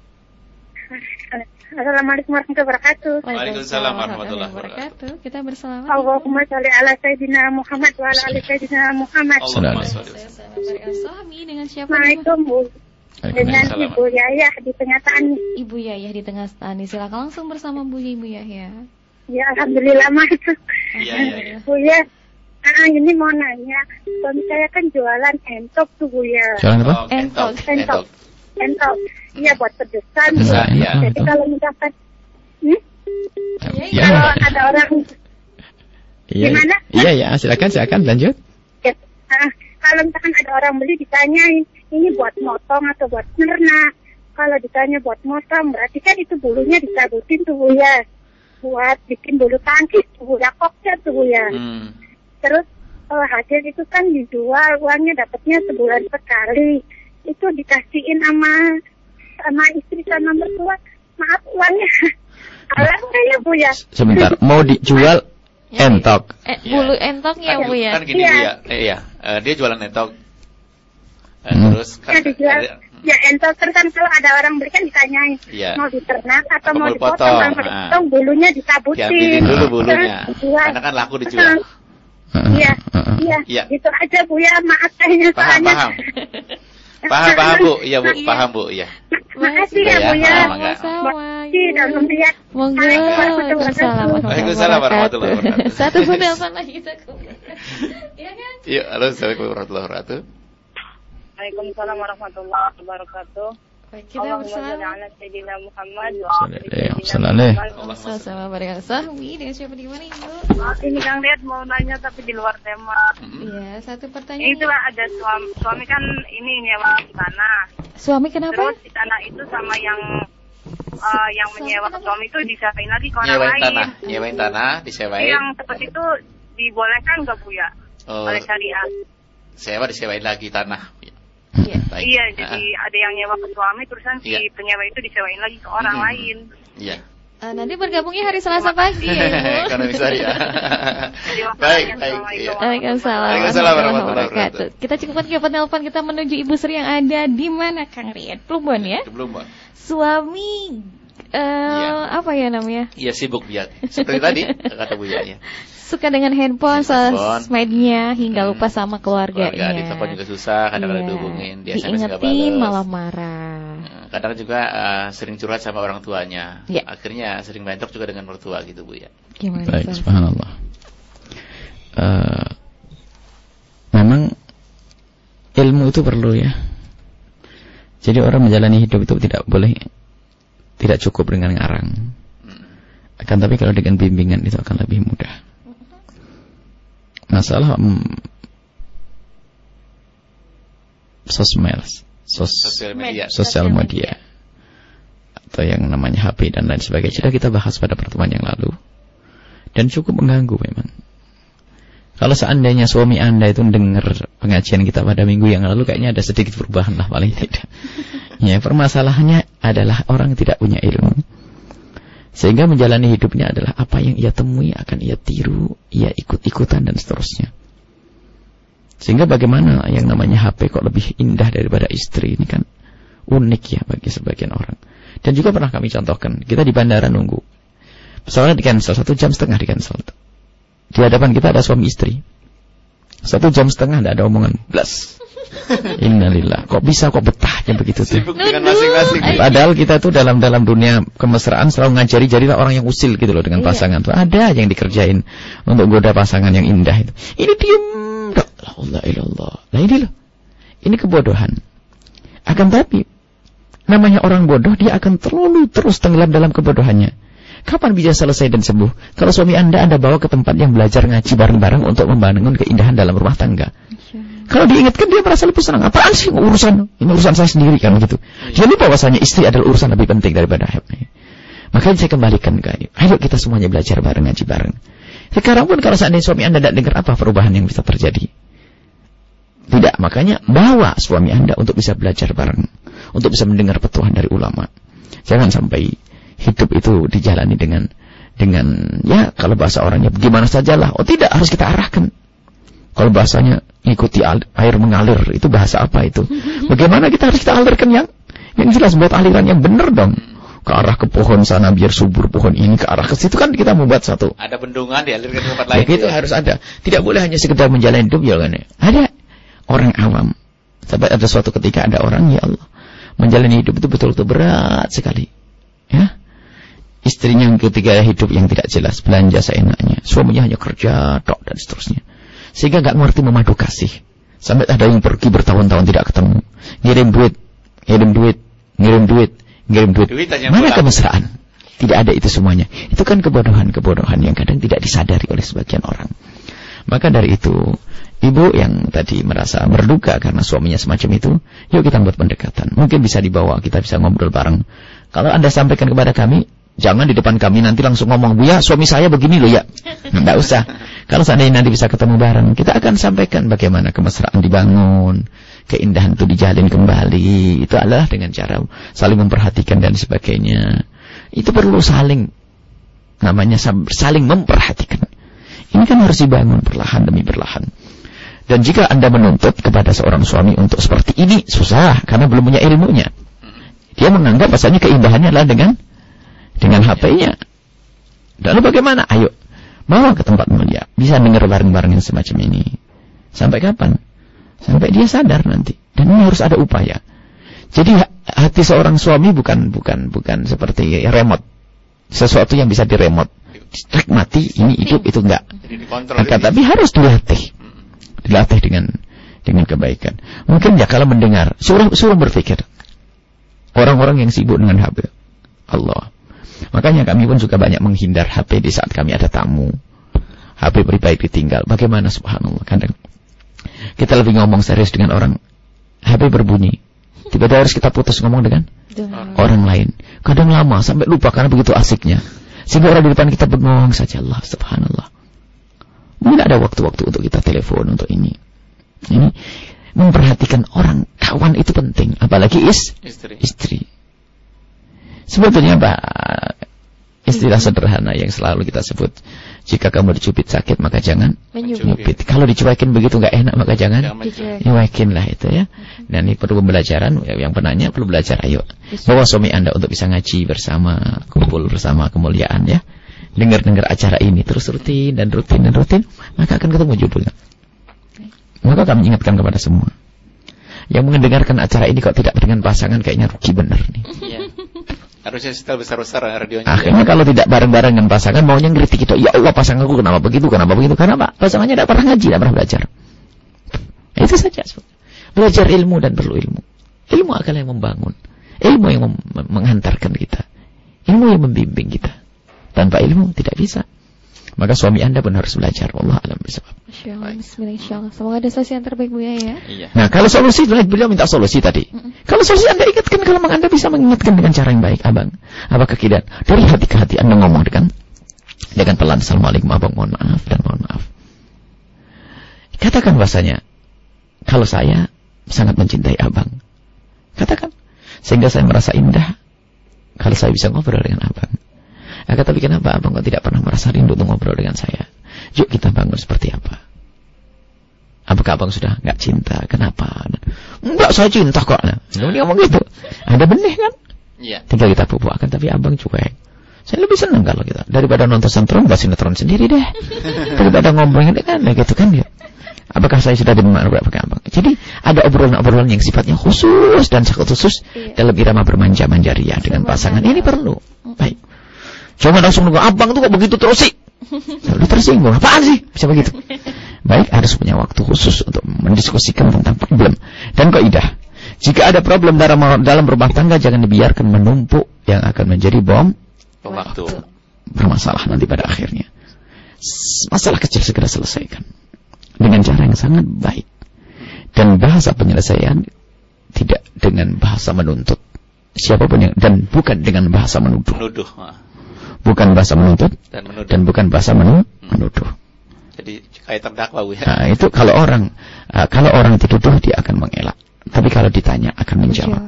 Assalamualaikum warahmatullahi wabarakatuh Waalaikumsalam warahmatullahi wabarakatuh. Kita bersalamat. Allahumma sholli ala sayyidina Muhammad wa ala ali sayyidina Muhammad Allahumma sholli dengan siapa? Ibu? Assalamualaikum Bu dengan Waalaikumsalam. Ibu Yayah di tengah tani Ibu Yayah di tengah tani. Silakan langsung bersama Bu Ibu Yahya. ya Alhamdulillah mah itu Iya, iya, iya. Bu ya ah, ini mau nanya suami saya kan jualan entok tuh Bu ya Jalan apa? Oh, entok, Entok. Entok iya buat pedesan. Pedesan, iya. jadi kalau misalkan hmm? Ya. kalau ada orang Iya. Gimana? Iya, ya, silakan, silakan lanjut. Ya, ah, kalau misalkan ada orang beli ditanyain ini buat motong atau buat nernak kalau ditanya buat motong berarti kan itu bulunya dicabutin tuh Bu ya buat bikin bulu tangkis tuh Bu ya koknya tuh Bu ya Hmm. terus eh, hasil itu kan dijual uangnya dapatnya sebulan sekali itu dikasihin sama sama istri sama mertua maaf uangnya (laughs) alat ya Bu ya Sebentar, mau dijual (laughs) entok. Eh, bulu entoknya Kan, Bu ya. kan gini Iya. Bu ya. Eh, iya, Eh, dia jualan entok. Eh, Hmm. terus kan ya dijual ada- ya entok terus kan kalau ada orang beli kan ditanyain Iya. mau diternak atau mau mau dipotong mau nah. bulunya dicabutin diambilin dulu bulunya. Terus. Karena kan laku dijual. Heeh, iya iya Iya. gitu aja bu ya maaf Paham, soalnya paham. Paham, (laughs) paham Bu. Iya Bu, paham Bu. Iya. makasih ya Iya, bu ya paham, enggak? Sama-sama. Makasih dan melihat Monggo. Waalaikumsalam Waalaikumsalam warahmatullahi wabarakatuh. Satu penelpon lagi kita kumpul. Iya kan? Iya, halo, Assalamualaikum warahmatullahi wabarakatuh. Waalaikumsalam warahmatullahi wabarakatuh kita Allahumma sholli bersama. ala sayyidina Muhammad wa Sallallahu ala alaihi sayyidina wasallam. Muhammad. Sama-sama bareng Sahmi dengan siapa di mana Ibu? Maaf, ini Kang Lihat mau nanya tapi di luar tema. Mm-mm. Iya, satu pertanyaan. itu lah ada suami, suami kan ini nyewa di tanah. Suami kenapa? Terus di tanah itu sama yang eh, yang menyewa ke suami itu disewain lagi ke orang Nyewain lain. tanah, nyewain tanah, disewain. Yang seperti itu dibolehkan nggak Bu ya? Oh, Oleh syariat. sewa disewain lagi tanah. Iya. Iya. Baik. Iya, Ah, jadi ada yang nyewa ke suami terusan si Iya. penyewa itu disewain lagi ke orang Mm-mm. lain. Iya. Eh, nanti bergabungnya hari Selasa pagi ya Ibu. (laughs) Karena bisa ya. Terima baik, kasih. baik. Iya. Waalaikumsalam Waalaikumsalam warahmatullahi wabarakatuh. Kita cukupkan ke penelpon kita menuju Ibu Sri yang ada di mana Kang Rian? Plumbon ya. Mbak. Suami eh Iya. apa ya namanya? Iya sibuk biar. Seperti (laughs) tadi kata Bu ya. ya. Suka dengan handphone, Handphone. sosmednya hingga Hmm. lupa sama keluarganya. Keluarga ditelepon juga susah, kadang-kadang Iya. dihubungin, di SMS nggak Diingetin malah marah. Eh, Kadang juga eh, sering curhat sama orang tuanya. Iya. Akhirnya sering bentrok juga dengan mertua gitu Bu ya. Gimana? Baik, Ustaz? subhanallah. Eh, memang ilmu itu perlu ya. Jadi orang menjalani hidup itu tidak boleh tidak cukup dengan ngarang. Akan tapi kalau dengan bimbingan itu akan lebih mudah. Masalah mm, sosmed, sos, Sosial media. sosial media atau yang namanya HP dan lain sebagainya sudah kita bahas pada pertemuan yang lalu dan cukup mengganggu memang. Kalau seandainya suami anda itu dengar pengajian kita pada minggu yang lalu kayaknya ada sedikit perubahan lah paling tidak. (laughs) ya permasalahannya adalah orang tidak punya ilmu. Sehingga menjalani hidupnya adalah apa yang ia temui akan ia tiru, ia ikut-ikutan dan seterusnya. Sehingga bagaimana yang namanya HP kok lebih indah daripada istri ini kan unik ya bagi sebagian orang. Dan juga pernah kami contohkan, kita di bandara nunggu. Pesawatnya di cancel, satu jam setengah di cancel. Di hadapan kita ada suami istri. Satu jam setengah tidak ada omongan. Blas. (laughs) Innalillah. Kok bisa kok betahnya begitu tuh. Sibuk dengan masing-masing. Padahal kita tuh dalam dalam dunia kemesraan selalu ngajari jadilah orang yang usil gitu loh dengan Iya. pasangan tuh. Ada aja yang dikerjain untuk goda pasangan yang indah itu. Ini diem. La Allah ilallah. Nah ini loh. Ini kebodohan. Akan tapi Namanya orang bodoh, dia akan terlalu terus tenggelam dalam kebodohannya. Kapan bisa selesai dan sembuh? Kalau suami Anda Anda bawa ke tempat yang belajar ngaji bareng-bareng untuk membangun keindahan dalam rumah tangga. Kalau diingatkan dia merasa lebih senang. Apaan sih urusan? Ini urusan saya sendiri kan begitu. Dia lupa bahwasanya istri adalah urusan lebih penting daripada hidupnya. Makanya saya kembalikan ke ayo kita semuanya belajar bareng ngaji bareng. Sekarang pun kalau seandainya suami Anda tidak dengar apa perubahan yang bisa terjadi. Tidak, makanya bawa suami Anda untuk bisa belajar bareng, untuk bisa mendengar petuahan dari ulama. Jangan sampai hidup itu dijalani dengan dengan ya kalau bahasa orangnya gimana sajalah. Oh tidak, harus kita arahkan. Kalau bahasanya ikuti air mengalir, itu bahasa apa itu? (laughs) Bagaimana kita harus kita alirkan yang yang jelas buat aliran yang benar dong ke arah ke pohon sana biar subur pohon ini ke arah ke situ kan kita membuat satu. Ada bendungan dialirkan ke tempat lain. Itu ya. harus ada. Tidak boleh hanya sekedar menjalani hidup ya kan. Ada orang awam. Sampai ada suatu ketika ada orang ya Allah menjalani hidup itu betul-betul berat sekali. Ya. Istrinya yang ketiga hidup yang tidak jelas, belanja seenaknya. Suaminya hanya kerja, tok dan seterusnya. Sehingga nggak mengerti memadu kasih. Sampai ada yang pergi bertahun-tahun tidak ketemu. Ngirim duit, ngirim duit, ngirim duit, ngirim duit. Mana kemesraan? Tidak ada itu semuanya. Itu kan kebodohan-kebodohan yang kadang tidak disadari oleh sebagian orang. Maka dari itu, ibu yang tadi merasa berduka karena suaminya semacam itu, yuk kita buat pendekatan. Mungkin bisa dibawa, kita bisa ngobrol bareng. Kalau Anda sampaikan kepada kami, jangan di depan kami nanti langsung ngomong, Bu ya, suami saya begini loh ya. (laughs) Tidak usah. Kalau seandainya nanti bisa ketemu bareng, kita akan sampaikan bagaimana kemesraan dibangun, keindahan itu dijalin kembali. Itu adalah dengan cara saling memperhatikan dan sebagainya. Itu perlu saling namanya saling memperhatikan. Ini kan harus dibangun perlahan demi perlahan. Dan jika Anda menuntut kepada seorang suami untuk seperti ini, susah karena belum punya ilmunya. Dia menganggap bahasanya keindahannya adalah dengan dengan HP-nya. Lalu bagaimana? Ayo, bawa ke tempat mulia. Bisa dengar bareng-bareng yang semacam ini. Sampai kapan? sampai dia sadar nanti. Dan ini harus ada upaya. Jadi hati seorang suami bukan bukan bukan seperti remote. Sesuatu yang bisa diremot. Strek mati, ini hidup, itu enggak. Maka, tapi harus dilatih. Dilatih dengan dengan kebaikan. Mungkin ya kalau mendengar, suruh suruh berpikir. Orang-orang yang sibuk dengan HP. Allah. Makanya kami pun juga banyak menghindar HP di saat kami ada tamu. HP pribadi ditinggal. Bagaimana subhanallah kadang kita lebih ngomong serius dengan orang. HP berbunyi. Tiba-tiba harus kita putus ngomong dengan orang lain. Kadang lama sampai lupa karena begitu asiknya. Sehingga orang di depan kita bengong saja Allah subhanallah. Mungkin ada waktu-waktu untuk kita telepon untuk ini. Ini memperhatikan orang kawan itu penting, apalagi is istri. istri. Sebetulnya Pak istilah sederhana yang selalu kita sebut jika kamu dicubit sakit maka jangan menyubit. Kalau dicuekin begitu nggak enak maka jangan nyuekin lah itu ya. Dan ini perlu pembelajaran yang penanya perlu belajar ayo. Bawa suami Anda untuk bisa ngaji bersama, kumpul bersama kemuliaan ya. Dengar-dengar acara ini terus rutin dan rutin dan rutin maka akan ketemu judulnya. Maka kami ingatkan kepada semua. Yang mendengarkan acara ini kok tidak dengan pasangan kayaknya rugi benar nih. Harusnya setel besar-besar radionya. Akhirnya kalau tidak bareng-bareng dengan pasangan maunya ngeritik itu. Ya Allah pasanganku kenapa begitu, kenapa begitu? Karena Pak, pasangannya tidak pernah ngaji, tidak pernah belajar. Itu saja. Belajar ilmu dan perlu ilmu. Ilmu akan yang membangun. Ilmu yang mem menghantarkan kita. Ilmu yang membimbing kita. Tanpa ilmu tidak bisa. Maka suami Anda pun harus belajar. Allah alam. Bismillah, Semoga ada solusi yang terbaik Bu ya. ya. Iya. Nah, kalau solusi beliau minta solusi tadi. Mm -mm. Kalau solusi Anda ingatkan kalau memang Anda bisa mengingatkan dengan cara yang baik, Abang. Apa kekidan? Dari hati ke hati Anda ngomong dengan dengan pelan Assalamualaikum Abang mohon maaf dan mohon maaf. Katakan bahasanya kalau saya sangat mencintai Abang. Katakan sehingga saya merasa indah kalau saya bisa ngobrol dengan Abang. Akan tapi kenapa abang kok tidak pernah merasa rindu untuk ngobrol dengan saya? Yuk kita bangun seperti apa? Apakah abang sudah nggak cinta? Kenapa? Enggak, saya cinta kok. Nah, dia ngomong gitu. Ada benih kan? Iya. Tinggal kita pupukkan, tapi abang cuek. Saya lebih senang kalau kita daripada nonton sinetron, buat sinetron sendiri deh. (laughs) daripada ngobrolin kan, nah gitu kan ya. Apakah saya sudah di mana berapa abang? Jadi ada obrolan-obrolan yang sifatnya khusus dan sangat khusus iya. dalam irama bermanja-manja ria dengan pasangan. Ini perlu. Baik. Jangan langsung nunggu abang tuh kok begitu terus sih. (laughs) Lalu tersinggung, apaan sih? Bisa begitu. Baik, harus punya waktu khusus untuk mendiskusikan tentang problem. Dan kaidah, Jika ada problem dalam dalam rumah tangga jangan dibiarkan menumpuk yang akan menjadi bom waktu bermasalah nanti pada akhirnya. Masalah kecil segera selesaikan dengan cara yang sangat baik. Dan bahasa penyelesaian tidak dengan bahasa menuntut. Siapa pun yang dan bukan dengan bahasa menuduh. Menuduh. Bukan bahasa menuntut dan, menuduh. dan bukan bahasa menu, hmm. menuduh. Jadi kayak terdakwa ya. Nah, itu kalau orang uh, kalau orang dituduh dia akan mengelak. Tapi kalau ditanya akan menjawab.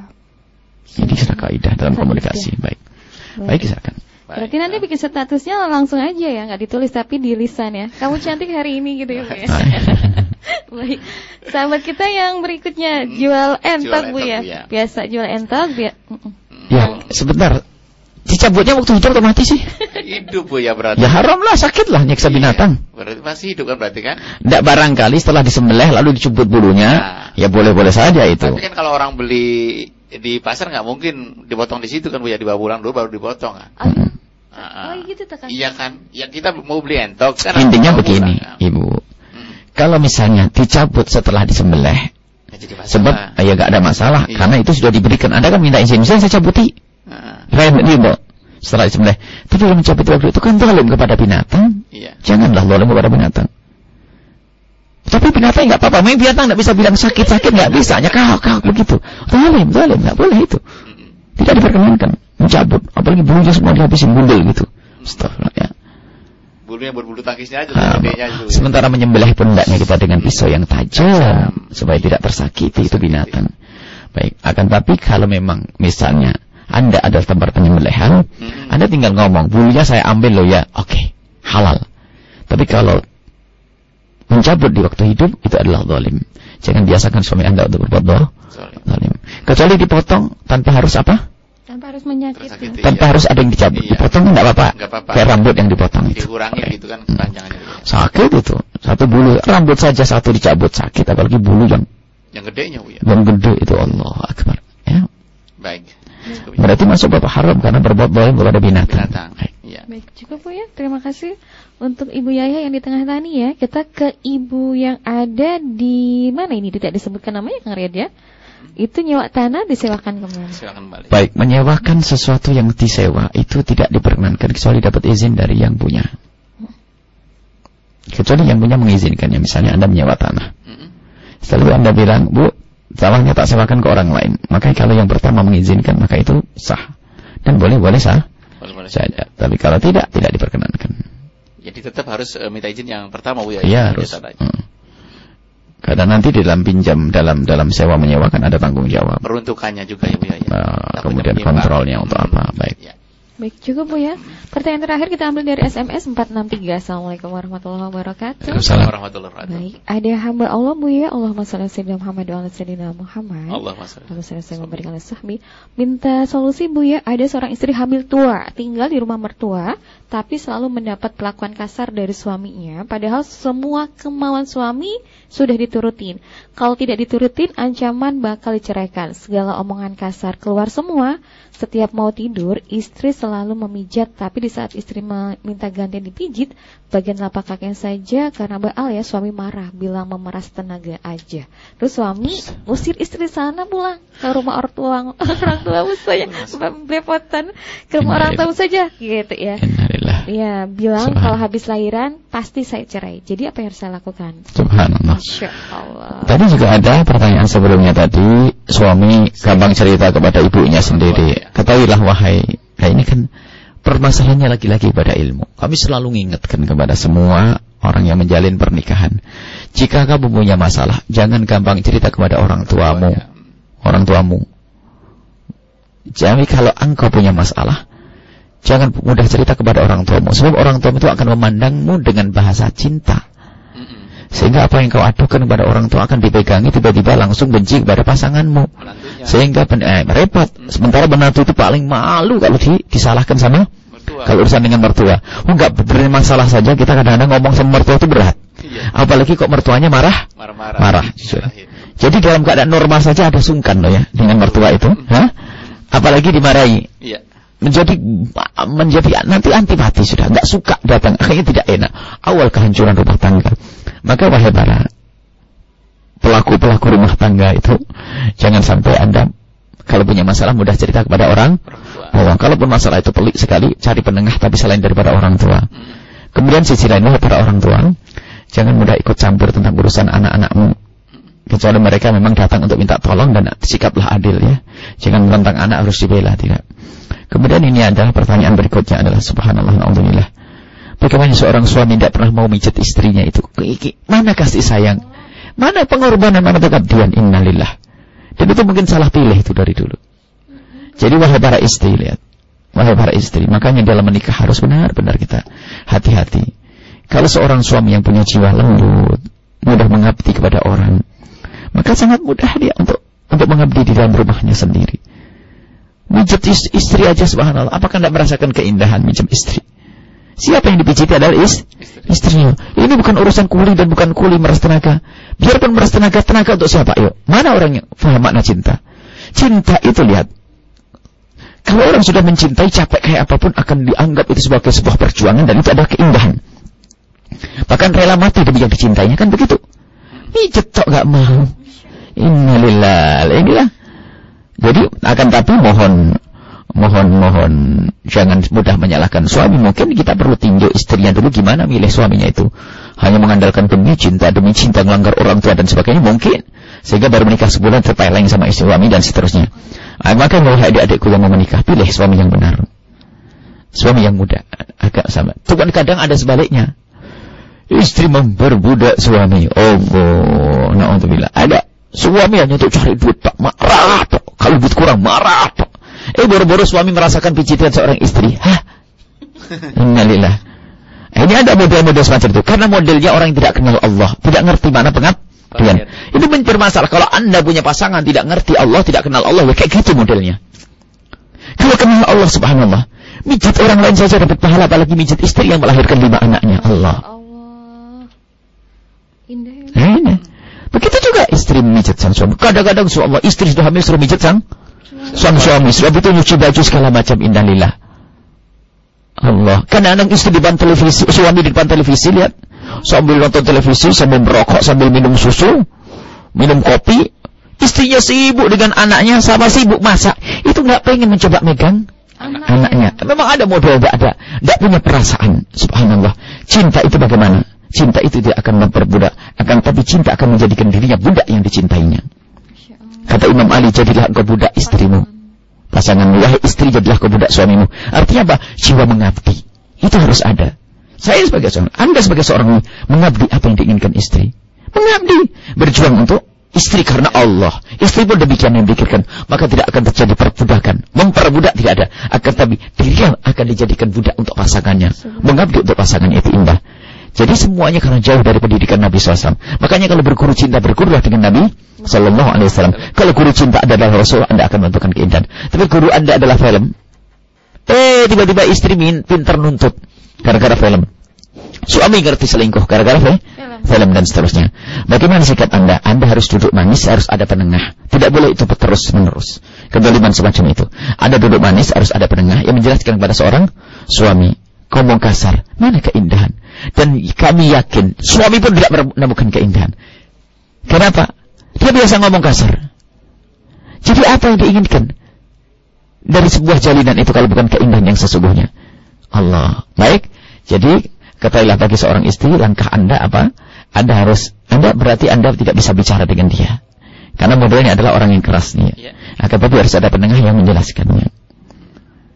Ini sudah kaidah dalam komunikasi. Baik. Baik, silakan. Berarti nanti bikin statusnya langsung aja ya, nggak ditulis tapi di lisan ya. Kamu cantik hari ini gitu ya, Bu ya. Baik. (laughs) Sahabat kita yang berikutnya jual entok, Bu ya. ya. Biasa jual entok, biar Ya, sebentar. Dicabutnya waktu hidup atau mati sih? Hidup Bu ya berarti. Ya haram lah, sakit lah nyiksa iya. binatang. Berarti masih hidup kan berarti kan? Tidak barangkali setelah disembelih lalu dicubut bulunya, nah. ya boleh-boleh saja itu. Tapi kan kalau orang beli di pasar nggak mungkin dipotong di situ kan bu ya dibawa pulang dulu baru dipotong kan. Oh, Uh, oh gitu kan? Iya kan, ya kita mau beli entok kan. Intinya begini, kan? ibu. Hmm. Kalau misalnya dicabut setelah disembelih, ya sebab ya gak ada masalah iya. karena itu sudah diberikan. Anda kan minta izin, misalnya saya cabuti, saya bu, setelah disembelih. Tapi kalau mencabut waktu itu kan zalim kepada binatang. Iya. Janganlah zalim kepada binatang. Tapi binatang nggak apa-apa. Main binatang nggak bisa bilang sakit-sakit nggak bisa. Hanya kau kau begitu. Zalim, zalim nggak boleh itu. Tidak diperkenankan mencabut. Apalagi bulunya semua dihabisin bundel gitu. Astagfirullah ya. Bulunya berbulu tangkisnya aja. Aja sementara menyembelih pun hendaknya kita dengan pisau yang tajam supaya tidak tersakiti itu binatang. Baik. Akan tapi kalau memang misalnya anda ada tempat penyembelihan, hmm. Anda tinggal ngomong, bulunya saya ambil loh ya, oke, okay, halal. Tapi kalau mencabut di waktu hidup itu adalah zalim. Jangan biasakan suami Anda untuk berbuat zalim. Kecuali dipotong tanpa harus apa? Tanpa harus menyakiti. Tanpa iya. harus ada yang dicabut. Iya. Dipotong enggak apa-apa. Kayak rambut yang dipotong itu. Dikurangi gitu kan kepanjangannya. Hmm. Sakit itu. Satu bulu rambut saja satu dicabut sakit apalagi bulu yang yang gedenya ya. Yang gede itu Allah Akbar. Ya. Baik. Berarti masuk bapak haram karena berbuat zalim kepada binatang. binatang. Baik. Ya. Baik, cukup Bu ya. Terima kasih untuk Ibu Yaya yang di tengah tani ya. Kita ke Ibu yang ada di mana ini? Tidak disebutkan namanya Kang Riyad ya. Itu nyewa tanah disewakan ke mana? Silakan balik. Baik, menyewakan sesuatu yang disewa itu tidak diperkenankan kecuali dapat izin dari yang punya. Kecuali yang punya mengizinkannya. Misalnya Anda menyewa tanah. Selalu Anda bilang, Bu, Sawahnya tak sewakan ke orang lain. Maka kalau yang pertama mengizinkan, maka itu sah. Dan boleh-boleh sah boleh, boleh saja. Tapi kalau tidak, tidak diperkenankan. Jadi tetap harus uh, minta izin yang pertama Bu ya. Iya harus. Hmm. Karena nanti di dalam pinjam dalam dalam sewa menyewakan ada tanggung jawab. Peruntukannya juga ya Bu ya. Uh, kemudian kontrolnya untuk apa? Baik. Ya. Baik, cukup Bu ya. Pertanyaan terakhir kita ambil dari SMS 463. Assalamualaikum warahmatullahi wabarakatuh. Assalamualaikum warahmatullahi wabarakatuh. Baik, ada hamba Allah Bu ya. Allahumma shalli ala Muhammad wa ala sayyidina Muhammad. Allahumma shalli. Allahumma shalli Minta solusi Bu ya. Ada seorang istri hamil tua, tinggal di rumah mertua, tapi selalu mendapat perlakuan kasar dari suaminya, padahal semua kemauan suami sudah diturutin. Kalau tidak diturutin, ancaman bakal diceraikan. Segala omongan kasar keluar semua. Setiap mau tidur, istri selalu memijat, tapi di saat istri meminta gantian dipijit, bagian telapak kakinya saja karena Baal ya suami marah, bilang memeras tenaga aja. Terus suami usir istri sana pulang ke rumah orang tua (laughs) orang tua saya belepotan ke rumah orang tua saja gitu ya. Ya, bilang kalau habis lahiran pasti saya cerai. Jadi apa yang harus saya lakukan? Subhanallah. Allah. Tadi juga ada pertanyaan sebelumnya tadi suami gampang cerita kepada ibunya sendiri. Ketahuilah wahai, nah ini kan permasalahannya lagi-lagi pada ilmu. Kami selalu mengingatkan kepada semua orang yang menjalin pernikahan. Jika kamu punya masalah, jangan gampang cerita kepada orang tuamu. Orang tuamu. Jadi kalau engkau punya masalah, jangan mudah cerita kepada orang tuamu. Sebab orang tuamu itu akan memandangmu dengan bahasa cinta. Sehingga apa yang kau adukan kepada orang tua akan dipegangi tiba-tiba langsung benci kepada pasanganmu. Sehingga eh, repot. Sementara menantu itu paling malu kalau di, disalahkan sama mertua. kalau urusan dengan mertua. Oh enggak beri masalah saja kita kadang-kadang ngomong sama mertua itu berat. Iya. Apalagi kok mertuanya marah? Marah. Marah. Jadi dalam keadaan normal saja ada sungkan loh ya dengan mertua itu. Hah? Apalagi dimarahi. Iya menjadi menjadi nanti antipati sudah nggak suka datang akhirnya tidak enak awal kehancuran rumah tangga maka wahai para pelaku-pelaku rumah tangga itu jangan sampai Anda kalau punya masalah mudah cerita kepada orang tua. Kalaupun masalah itu pelik sekali, cari penengah tapi selain daripada orang tua. Kemudian sisi lainnya para orang tua, jangan mudah ikut campur tentang urusan anak-anakmu. Kecuali mereka memang datang untuk minta tolong dan sikaplah adil ya. Jangan tentang anak harus dibela, tidak. Kemudian ini adalah pertanyaan berikutnya adalah subhanallah naudzubillah. Bagaimana seorang suami tidak pernah mau mijit istrinya itu? Mana kasih sayang? Mana pengorbanan, mana pengabdian? Innalillah. Dan itu mungkin salah pilih itu dari dulu. Jadi wahai para istri, lihat. Wahai para istri, makanya dalam menikah harus benar-benar kita hati-hati. Kalau seorang suami yang punya jiwa lembut, mudah mengabdi kepada orang, maka sangat mudah dia untuk untuk mengabdi di dalam rumahnya sendiri. Mijat istri aja subhanallah, apakah tidak merasakan keindahan mijat istri? Siapa yang dipijiti adalah is, istrinya. Ini bukan urusan kuli dan bukan kuli meras tenaga. Biarpun meras tenaga, tenaga untuk siapa? Yuk, mana orang yang faham makna cinta? Cinta itu lihat. Kalau orang sudah mencintai, capek kayak apa pun akan dianggap itu sebagai sebuah perjuangan dan itu adalah keindahan. Bahkan rela mati demi yang dicintainya kan begitu. Mijet tok gak mau. Innalillah. Inilah. Jadi akan tapi mohon mohon-mohon jangan mudah menyalahkan suami. Mungkin kita perlu tinjau istrinya dulu gimana milih suaminya itu. Hanya mengandalkan demi cinta, demi cinta melanggar orang tua dan sebagainya mungkin. Sehingga baru menikah sebulan terpeleng sama istri suami dan seterusnya. Nah, maka kalau adik-adikku yang mau menikah, pilih suami yang benar. Suami yang muda, agak sama. Itu kan kadang ada sebaliknya. Istri memperbudak suami. Oh, na'udzubillah. Ada suami hanya untuk cari duit, Pak. Marah, Pak. Kalau duit kurang, marah, Pak. Eh boro-boro suami merasakan picitan seorang istri. Hah? Innalillah. Ini ada model-model semacam itu. Karena modelnya orang yang tidak kenal Allah. Tidak ngerti mana pengabdian. Itu bermasalah. Kalau anda punya pasangan tidak ngerti Allah, tidak kenal Allah. Ya kayak gitu modelnya. Kalau kenal Allah subhanallah. Mijit orang lain saja dapat pahala. Apalagi mijit istri yang melahirkan lima anaknya. Allah. Allah. Indah. Nah, Begitu juga istri memijit sang suami. Kadang-kadang suami istri sudah hamil suruh mijit sang sang suami sebab itu nyuci baju segala macam indah lillah Allah. Karena anak istri di depan televisi suami di depan televisi lihat. Sambil nonton televisi sambil merokok sambil minum susu minum kopi. Istrinya sibuk dengan anaknya sama sibuk masak. Itu nggak pengen mencoba megang Anak. anaknya. Memang ada model tidak ada. Tidak punya perasaan. Subhanallah. Cinta itu bagaimana? Cinta itu tidak akan memperbudak. Akan tapi cinta akan menjadikan dirinya budak yang dicintainya Kata Imam Ali, jadilah engkau budak istrimu. Pasanganmu, wahai istri, jadilah kau budak suamimu. Artinya apa? Jiwa mengabdi. Itu harus ada. Saya sebagai seorang, Anda sebagai seorang mengabdi apa yang diinginkan istri. Mengabdi. Berjuang untuk istri karena Allah. Istri pun demikian yang dipikirkan. Maka tidak akan terjadi perbudakan. Memperbudak tidak ada. Akan tapi dirinya akan dijadikan budak untuk pasangannya. Mengabdi untuk pasangannya itu indah. Jadi semuanya karena jauh dari pendidikan Nabi SAW. Makanya kalau berguru cinta, bergurulah dengan Nabi Sallallahu Alaihi Wasallam. Kalau guru cinta adalah Rasul, anda akan menentukan keindahan. Tapi guru anda adalah film. Eh, tiba-tiba istri min, pintar nuntut. Gara-gara film. Suami ngerti selingkuh. Gara-gara film. film dan seterusnya. Bagaimana sikap anda? Anda harus duduk manis, harus ada penengah. Tidak boleh itu terus menerus. Kedoliman semacam itu. Ada duduk manis, harus ada penengah yang menjelaskan kepada seorang suami. Ngomong kasar. Mana keindahan? Dan kami yakin suami pun tidak menemukan keindahan. Kenapa? Dia biasa ngomong kasar. Jadi apa yang diinginkan? Dari sebuah jalinan itu kalau bukan keindahan yang sesungguhnya. Allah. Baik. Jadi ketahuilah bagi seorang istri langkah Anda apa? Anda harus Anda berarti Anda tidak bisa bicara dengan dia. Karena modelnya adalah orang yang keras nih. Ya. Akan tapi harus ada penengah yang menjelaskannya.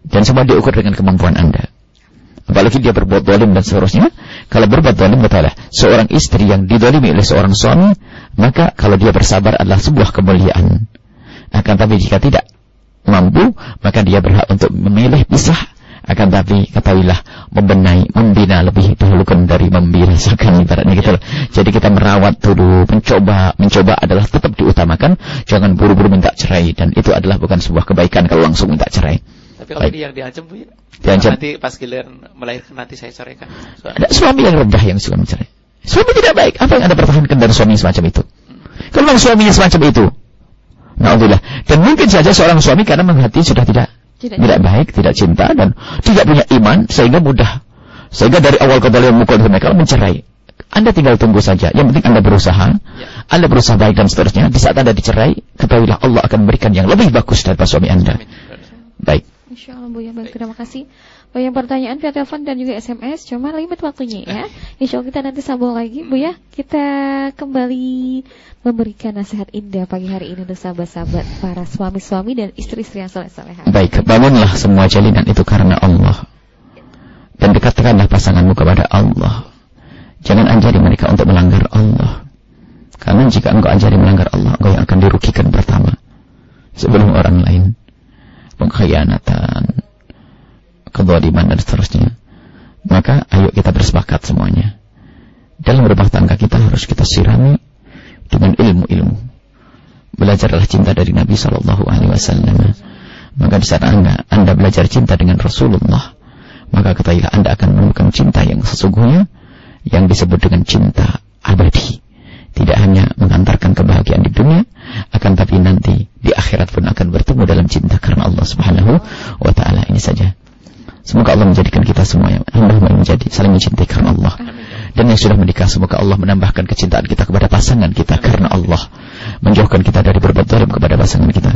Dan semua diukur dengan kemampuan Anda. Apalagi dia berbuat dolim dan seterusnya. Kalau berbuat dolim, ketahuilah. Seorang istri yang didolimi oleh seorang suami, maka kalau dia bersabar adalah sebuah kemuliaan. Akan tapi jika tidak mampu, maka dia berhak untuk memilih pisah. Akan tapi ketahuilah membenahi, membina lebih dahulu kan dari membinasakan ibaratnya gitu loh. Jadi kita merawat dulu, mencoba, mencoba adalah tetap diutamakan. Jangan buru-buru minta cerai dan itu adalah bukan sebuah kebaikan kalau langsung minta cerai. Tapi kalau dia yang diancam Bu ya. Diancam. Nanti pas giliran melahirkan nanti saya ceraikan. Suami. Ada suami yang rendah yang suka mencerai. Suami tidak baik. Apa yang Anda pertahankan dari suami semacam itu? Hmm. Kalau suaminya semacam itu. Na'udzubillah. Dan mungkin saja seorang suami karena menghati sudah tidak tidak, tidak baik, tidak cinta dan tidak punya iman sehingga mudah sehingga dari awal kembali mukul mereka mencerai. Anda tinggal tunggu saja. Yang penting Anda berusaha. Ya. Anda berusaha baik dan seterusnya. Di saat Anda dicerai, ketahuilah Allah akan memberikan yang lebih bagus daripada suami Anda. Baik. Insya Allah Bu ya, baik terima kasih. Banyak pertanyaan via telepon dan juga SMS, cuma limit waktunya ya. (laughs) Insya Allah kita nanti sambung lagi Bu ya. Kita kembali memberikan nasihat indah pagi hari ini untuk sahabat-sahabat para suami-suami dan istri-istri yang soleh-soleh. Baik, bangunlah semua jalinan itu karena Allah. Dan dekatkanlah pasanganmu kepada Allah. Jangan ajari mereka untuk melanggar Allah. Karena jika engkau ajari melanggar Allah, engkau yang akan dirugikan pertama. Sebelum orang lain pengkhianatan, kezaliman dan seterusnya. Maka ayo kita bersepakat semuanya. Dalam rumah tangga kita harus kita sirami dengan ilmu-ilmu. Belajarlah cinta dari Nabi Shallallahu Alaihi Wasallam. Maka di saat anda, anda belajar cinta dengan Rasulullah, maka ketahuilah anda akan menemukan cinta yang sesungguhnya, yang disebut dengan cinta abadi. Tidak hanya mengantarkan kebahagiaan di dunia, akan tapi nanti di akhirat pun akan bertemu dalam cinta karena Allah Subhanahu wa taala ini saja. Semoga Allah menjadikan kita semua yang yang menjadi saling mencintai karena Allah. Dan yang sudah menikah semoga Allah menambahkan kecintaan kita kepada pasangan kita karena Allah. Menjauhkan kita dari berbuat zalim kepada pasangan kita.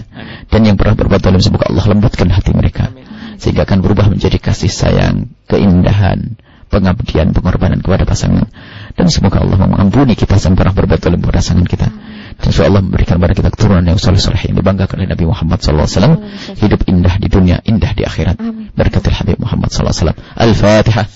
Dan yang pernah berbuat zalim semoga Allah lembutkan hati mereka. Sehingga akan berubah menjadi kasih sayang, keindahan, pengabdian, pengorbanan kepada pasangan. Dan semoga Allah mengampuni kita yang pernah berbuat zalim kepada pasangan kita. Insya Allah memberikan kepada kita keturunan yang soleh soleh yang dibanggakan oleh Nabi Muhammad SAW. Hidup indah di dunia, indah di akhirat. Berkatil Habib Muhammad SAW. Al-Fatihah.